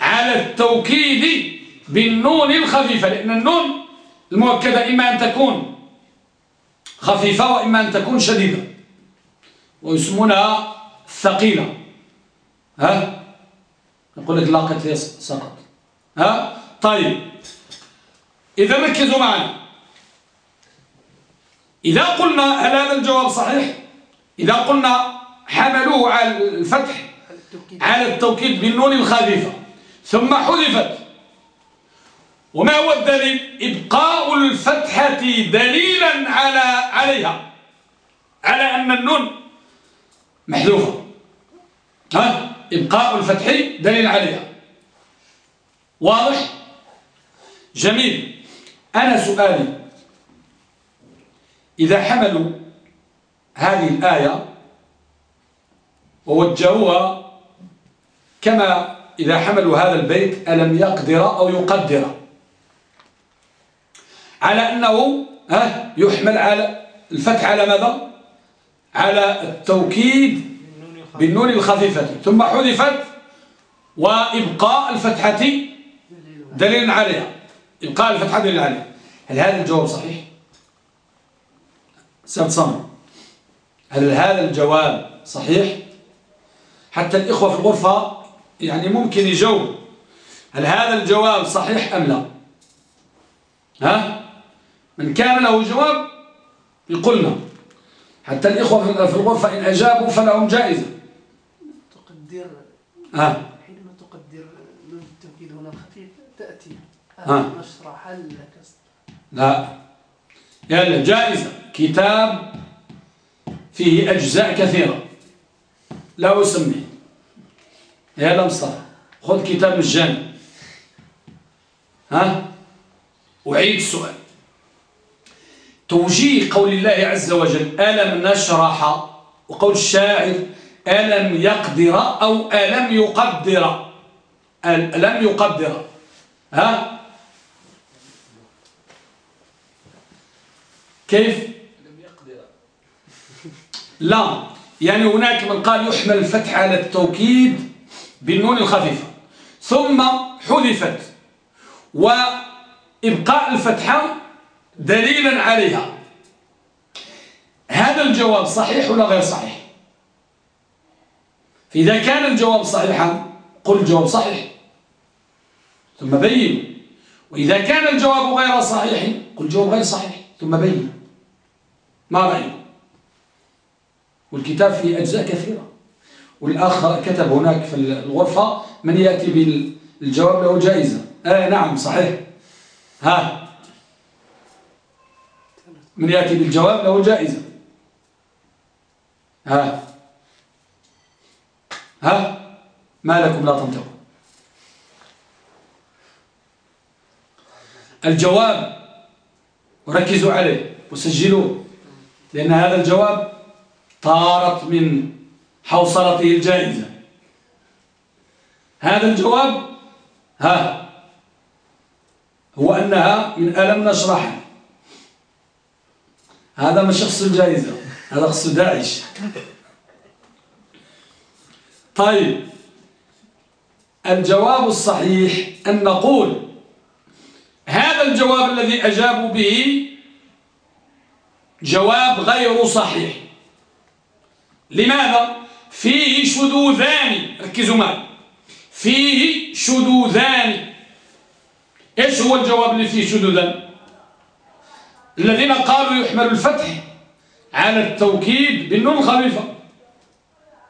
على التوكيد بالنون الخفيفة لأن النون المؤكدة إما أن تكون خفيفة وإما أن تكون شديدة. ويسمونها ثقيلة. ها؟ نقول لك لاقت لي سقط. ها؟ طيب. إذا ركزوا معنا إذا قلنا هل هذا الجواب صحيح؟ إذا قلنا حملوه على الفتح على التوكيد بالنون الخفيفة ثم حذفت. وما هو الدليل؟ إبقاء الفتحة دليلا على عليها. على أن النون محذوفة. ها؟ إبقاء الفتح دليل عليها. واضح؟ جميل. أنا سؤالي. إذا حملوا هذه الآية ووجهوها كما إذا حملوا هذا البيت ألم يقدر أو يقدر؟ على أنه يحمل على الفتح على ماذا؟ على التوكيد بالنون الخفيفة. ثم حذفت وإبقاء الفتحة دليل عليها. إبقاء الفتحة دليل عليها. هل هذا الجواب صحيح؟ سبت صمر هل هذا الجواب صحيح؟ حتى الإخوة في الغرفة يعني ممكن يجاوب هل هذا الجواب صحيح أم لا؟ ها؟ من كان له جواب يقولنا حتى الإخوة في الغرفة إن أجابوا فلهم جائزة. تقدر ها؟ حينما تقدر من التوكيد هنا خفيف تأتي. ها؟ نشرح لك لا. يلا جائزة. كتاب فيه أجزاء كثيرة. لا أسميه يا مصطفى خذ كتاب مجاني ها؟ أعيد السؤال. توجيه قول الله عز وجل ألم نشرح؟ وقول الشاعر ألم يقدر أو ألم يقدر؟ ألم يقدر. ها؟ كيف؟ لا. يعني هناك من قال يحمل الفتح على التوكيد بالنون الخفيفة. ثم حذفت. وإبقاء الفتحة دليلا عليها. هذا الجواب صحيح ولا غير صحيح؟ فإذا كان الجواب صحيحا قل الجواب صحيح. ثم بين. وإذا كان الجواب غير صحيح قل الجواب غير صحيح. ثم بين. ما رأيك؟ والكتاب فيه أجزاء كثيرة. والآخر كتب هناك في الغرفة من يأتي بالجواب له جائزة. آه نعم صحيح. ها. من يأتي بالجواب له جائزة. ها. ها. ما لكم لا تنطقوا. الجواب وركزوا عليه وسجلوه لأن هذا الجواب طارت من حوصلته الجائزة. هذا الجواب ها هو أنها من ألم نشرح هذا مش شخص الجائزة. هذا خص داعش. طيب. الجواب الصحيح أن نقول هذا الجواب الذي أجابوا به جواب غير صحيح. لماذا؟ فيه شذوذان. ركزوا معي. فيه شذوذان. إيش هو الجواب اللي فيه شذوذان؟ الذين قالوا يحمل الفتح على التوكيد بالنون الخفيفة.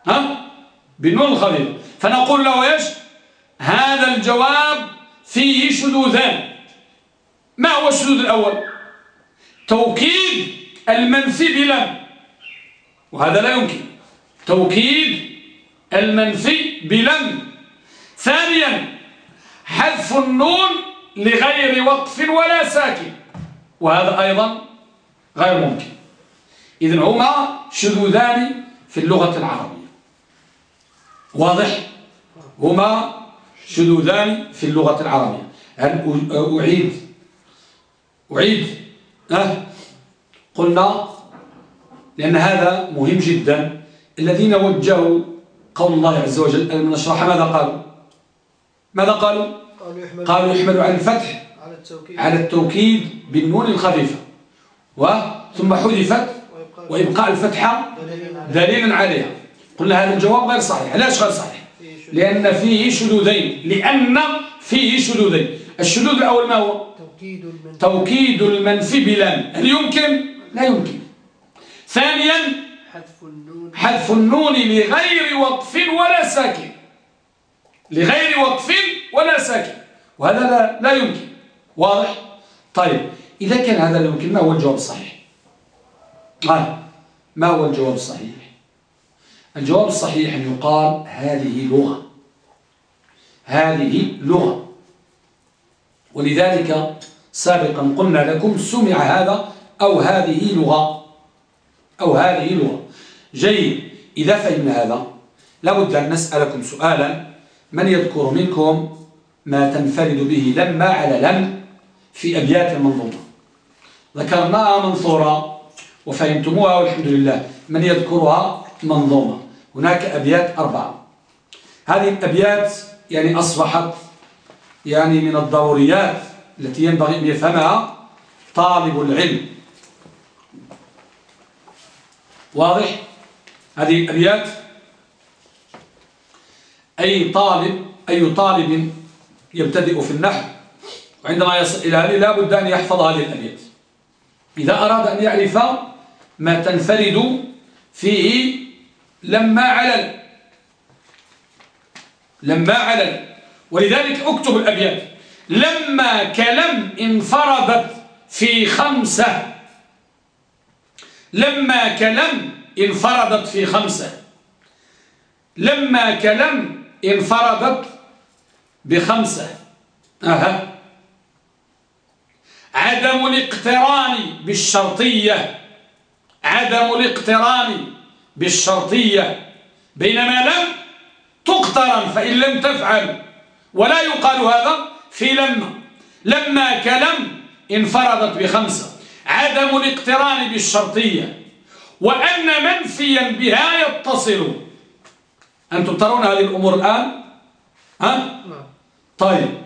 ها؟ بالنون الخفيفة. فنقول له إيش؟ هذا الجواب فيه شذوذان. ما هو الشذوذ الأول؟ توكيد المنفي بلم وهذا لا يمكن. توكيد المنفي بلم ثانيا حذف النون لغير وقف ولا ساكن. وهذا أيضا غير ممكن. إذن هما شذوذان في اللغة العربية. واضح؟ هما شذوذان في اللغة العربية. هل أعيد؟ أعيد. أه قلنا لأن هذا مهم جدا. الذين وجهوا قول الله عز وجل من نشرح ماذا قالوا؟ ماذا قالوا؟ قالوا يحمل على الفتح. على التوكيد, على التوكيد بالنون الخفيفة. ثم حذفت وإبقاء الفتحة دليلا عليها. قلنا هذا الجواب غير صحيح. علاش غير صحيح؟ لأن فيه شذوذين. لأن فيه شذوذين. الشذوذ الأول ما هو؟ توكيد المنفي. بلم هل يمكن؟ لا يمكن. ثانيا حذف النون. حذف النون لغير وقف ولا ساكن. لغير وقف ولا ساكن. وهذا لا, لا يمكن. واضح؟ طيب إذا كان هذا لا يمكن ما هو الجواب الصحيح؟ قال ما هو الجواب الصحيح؟ الجواب الصحيح أن يقال هذه لغة. هذه لغة. ولذلك سابقا قلنا لكم سمع هذا أو هذه لغة. أو هذه لغة. جيد. إذا فهمنا هذا لابد أن نسألكم سؤالا. من يذكر منكم ما تنفرد به لما على لم؟ في أبيات منظومة. ذكرناها منثورة وفهمتموها والحمد لله. من يذكرها؟ منظومة. هناك أبيات أربعة. هذه الأبيات يعني أصبحت يعني من الضروريات التي ينبغي أن يفهمها طالب العلم. واضح؟ هذه الأبيات؟ أي طالب أي طالب يبتدئ في النحو وعندما يصل إلى هذه لا بد أن يحفظ هذه الأبيات إذا أراد أن يعرف ما تنفرد فيه لما علل. لما علل. ولذلك أكتب الأبيات. لما كلم انفردت في خمسة. لما كلم انفردت في خمسة. لما كلم انفردت بخمسة. أها. عدم الاقتران بالشرطية. عدم الاقتران بالشرطية. بينما لم تقترن فإن لم تفعل. ولا يقال هذا في لما لما كلم انفردت بخمسة. عدم الاقتران بالشرطية. وأن منفيا بها يتصل. أنتم ترون هذه الأمور الآن؟ ها؟ نعم. طيب.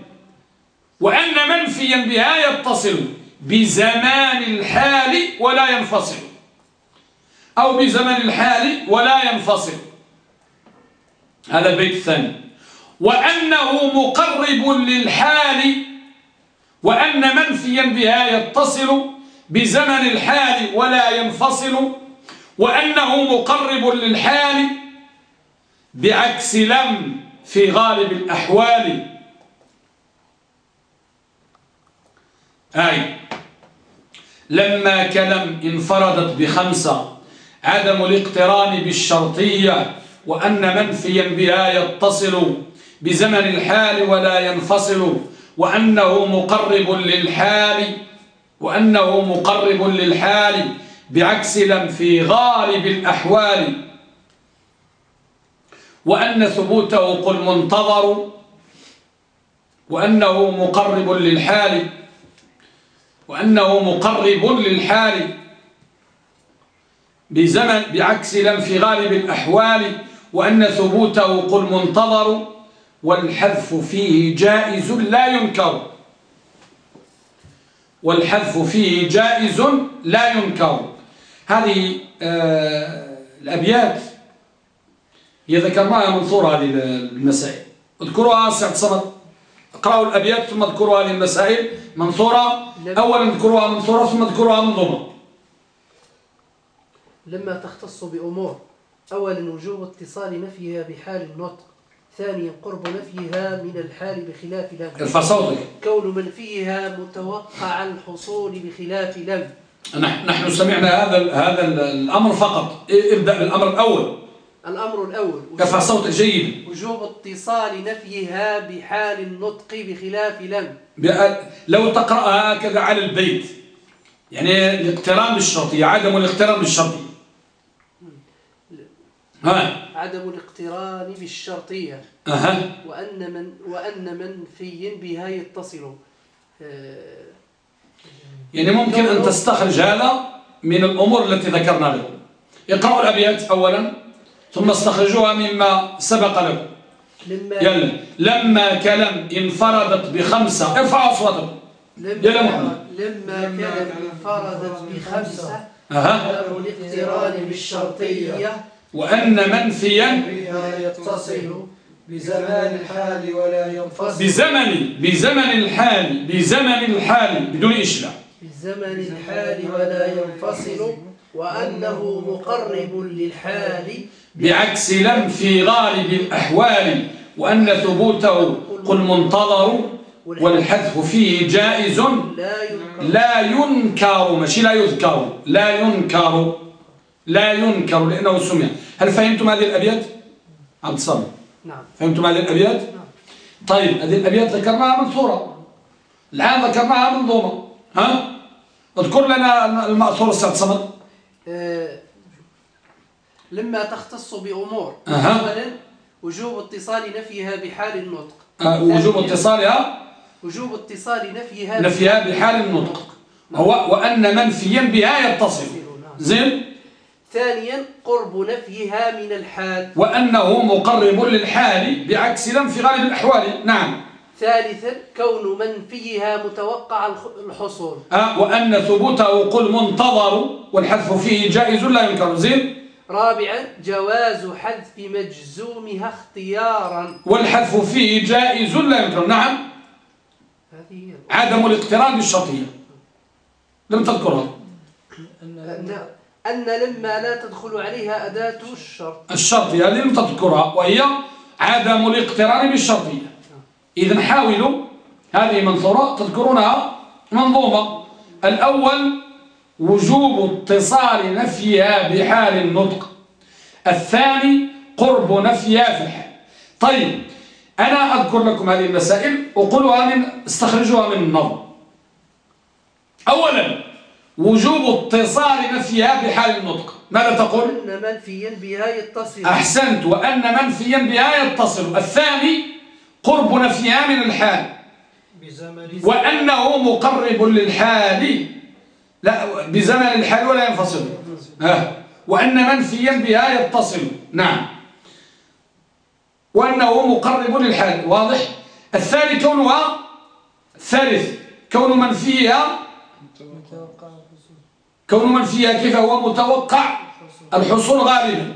وأن منفيا بها يتصل بزمان الحال ولا ينفصل. أو بزمن الحال ولا ينفصل. هذا البيت الثاني وأنه مقرب للحال وأن منفيا بها يتصل بزمن الحال ولا ينفصل. وأنه مقرب للحال بعكس لم في غالب الأحوال. أي لما كلم انفردت بخمسة عدم الاقتران بالشرطية وأن منفيا بها يتصل بزمن الحال ولا ينفصل وأنه مقرب للحال وأنه مقرب للحال بعكس لم في غالب الأحوال وأن ثبوته قل منتظر وأنه مقرب للحال وأنه مقرب للحال بزمن بعكس لم في غالب الأحوال وأن ثبوته قل منتظر والحذف فيه جائز لا ينكر. والحذف فيه جائز لا ينكر. هذه آه الأبيات هي ذكرناها منثورة هذه المسائل. اذكروها سعد صمد. اقرأوا الأبيات ثم اذكروا هذه المسائل منثورة أولا اذكروها منثورة ثم اذكروها منظومة. لما تختص بأمور. أولا وجوب اتصال نفيها بحال النطق. ثانيا قرب نفيها من الحال بخلاف لم. ارفع صوتك كون منفيها متوقع الحصول بخلاف لم. نحن نحن سمعنا هذا هذا الأمر فقط. ابدأ بالأمر الأول. الأمر الأول. ارفع صوتك جيد. وجوب اتصال نفيها بحال النطق بخلاف لم. لو تقرأها هكذا على البيت. يعني الاقتران بالشرطية عدم الاقتران بالشرطية ها. عدم الاقتران بالشرطية. أها. وأن من وأن منفي بها يتصل. آه، يعني ممكن أن تستخرج هذا من الأمور التي ذكرنا لكم اقرأوا الأبيات أولا. ثم استخرجوها مما سبق لكم. لما يلا لما كلم انفردت بخمسة. ارفعوا أصواتكم يلا محمد. لما كانت انفردت بخمسة. أها. عدم الاقتران بالشرطية. وأن منفيا بها يتصل بزمان الحال ولا ينفصل. بزمن بزمن الحال بزمن الحال بدون إشلاء بالزمن الحال ولا ينفصل وأنه مقرب للحال. بعكس لم في غالب الأحوال وأن ثبوته قل منتظر والحذف فيه جائز لا ينكر لا ينكر ماشي لا يذكر لا ينكر لا ينكر لأنه سمع. هل فهمتم هذه الأبيات؟ عبد الصمد نعم. فهمتم هذه الأبيات؟ طيب هذه الأبيات ذكرناها منثورة الآن ذكرناها منظومة ها؟ اذكر لنا المأثور السعد صمد آه، لما تختص بأمور. أولا وجوب اتصال نفيها بحال النطق. آه، وجوب اتصالها وجوب اتصال نفيها نفيها بحال النطق. هو وأن منفيا بها يتصل. نعم. زين؟ ثانيا قرب نفيها من الحال. وأنه مقرب للحال بعكس لم في غالب الأحوال. نعم. ثالثا كون منفيها متوقع الحصول. آه، وأن ثبوته قل منتظر والحذف فيه جائز لا ينكر. زين؟ رابعا جواز حذف مجزومها اختيارا. والحذف فيه جائز لا ينكر نعم. هذه هي عدم الاقتران بالشرطية. لم تذكرها. أن أن لما لا تدخل عليها أداة الشرط. الشرطية هذه لم تذكرها وهي عدم الاقتران بالشرطية. إذا حاولوا هذه منثورة تذكرونها منظومة. الأول وجوب اتصال نفيها بحال النطق. الثاني قرب نفيها في الحال. طيب أنا أذكر لكم هذه المسائل أقولها من استخرجوها من النظم. أولا وجوب اتصال نفيها بحال النطق. ماذا تقول؟ أن منفيا بها يتصل. أحسنت وأن منفيا بها يتصل. الثاني قرب نفيها من الحال. وأنه مقرب للحال. لا بزمن الحال ولا ينفصل. آه. وأن منفيا بها يتصل. نعم. وأنه مقرب للحال واضح؟ الثاني كونها الثالث. كون منفيها كون منفيها كيف هو؟ متوقع الحصول غالبا.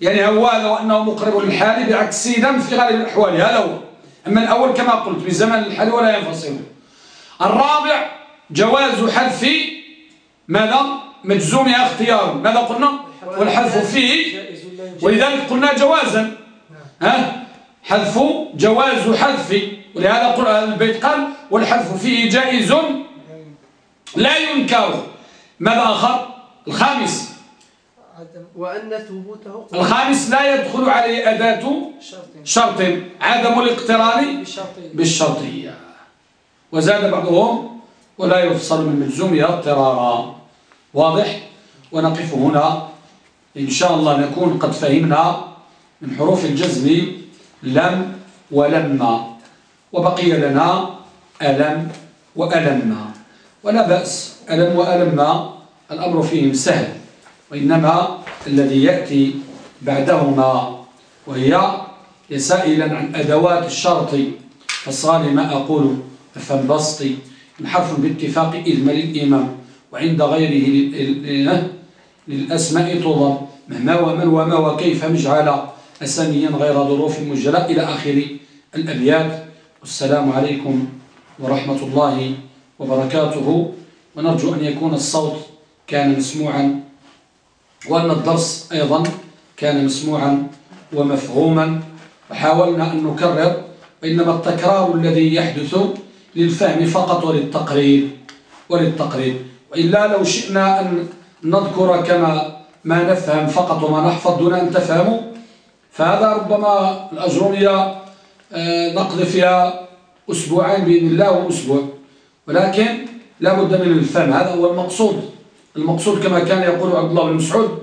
يعني هو هذا وأنه مقرب للحال بعكس لم في غالب الأحوال. هذا هو. أما الأول كما قلت بزمن الحال ولا ينفصل. الرابع جواز حذف ماذا؟ مجزومها اختيارا ماذا قلنا؟ والحذف فيه. ولذلك قلنا جوازا. ها؟ حذف جواز حذف. ولهذا قل البيت قال والحذف فيه جائز. لا ينكر. ماذا آخر؟ الخامس. وأن ثبوته الخامس لا يدخل عليه أداة شرط عدم الاقتران بالشرطية. وزاد بعضهم ولا يفصل من ملزومها اضطرارا. واضح؟ ونقف هنا. إن شاء الله نكون قد فهمنا من حروف الجزم لم ولما. وبقي لنا ألم وألما ولا بأس ألم وألما الأمر فيهم سهل. وإنما الذي يأتي بعدهما وهي سائلا عن أدوات الشرط. فصال ما أقول فم بسطي الحرف باتفاق إذن للإمام وعند غيره لل- لل- للأسماء تضم مهما ومن وما وكيف مجعل أسميا غير ظروف مجلى إلى آخر الأبيات. والسلام عليكم ورحمة الله وبركاته. ونرجو أن يكون الصوت كان مسموعا وأن الدرس أيضا كان مسموعا ومفهوما. وحاولنا أن نكرر وإنما التكرار الذي يحدث للفهم فقط وللتقرير وللتقرير. وإلا لو شئنا أن نذكر كما ما نفهم فقط وما نحفظ دون أن تفهموا فهذا ربما الأجرومية آه، نقضي فيها أسبوعين بإذن الله وأسبوع. ولكن لا بد من الفهم هذا هو المقصود. المقصود كما كان يقول عبد الله بن مسعود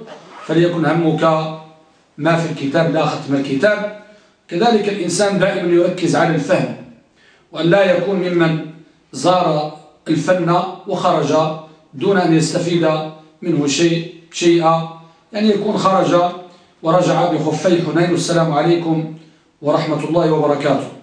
فليكن همك ما في الكتاب لا ختم الكتاب. كذلك الإنسان دائما يركز على الفهم وأن لا يكون ممن زار الفن وخرج دون أن يستفيد منه شيء شيئا. يعني يكون خرج ورجع بخفي حنين. والسلام عليكم ورحمة الله وبركاته.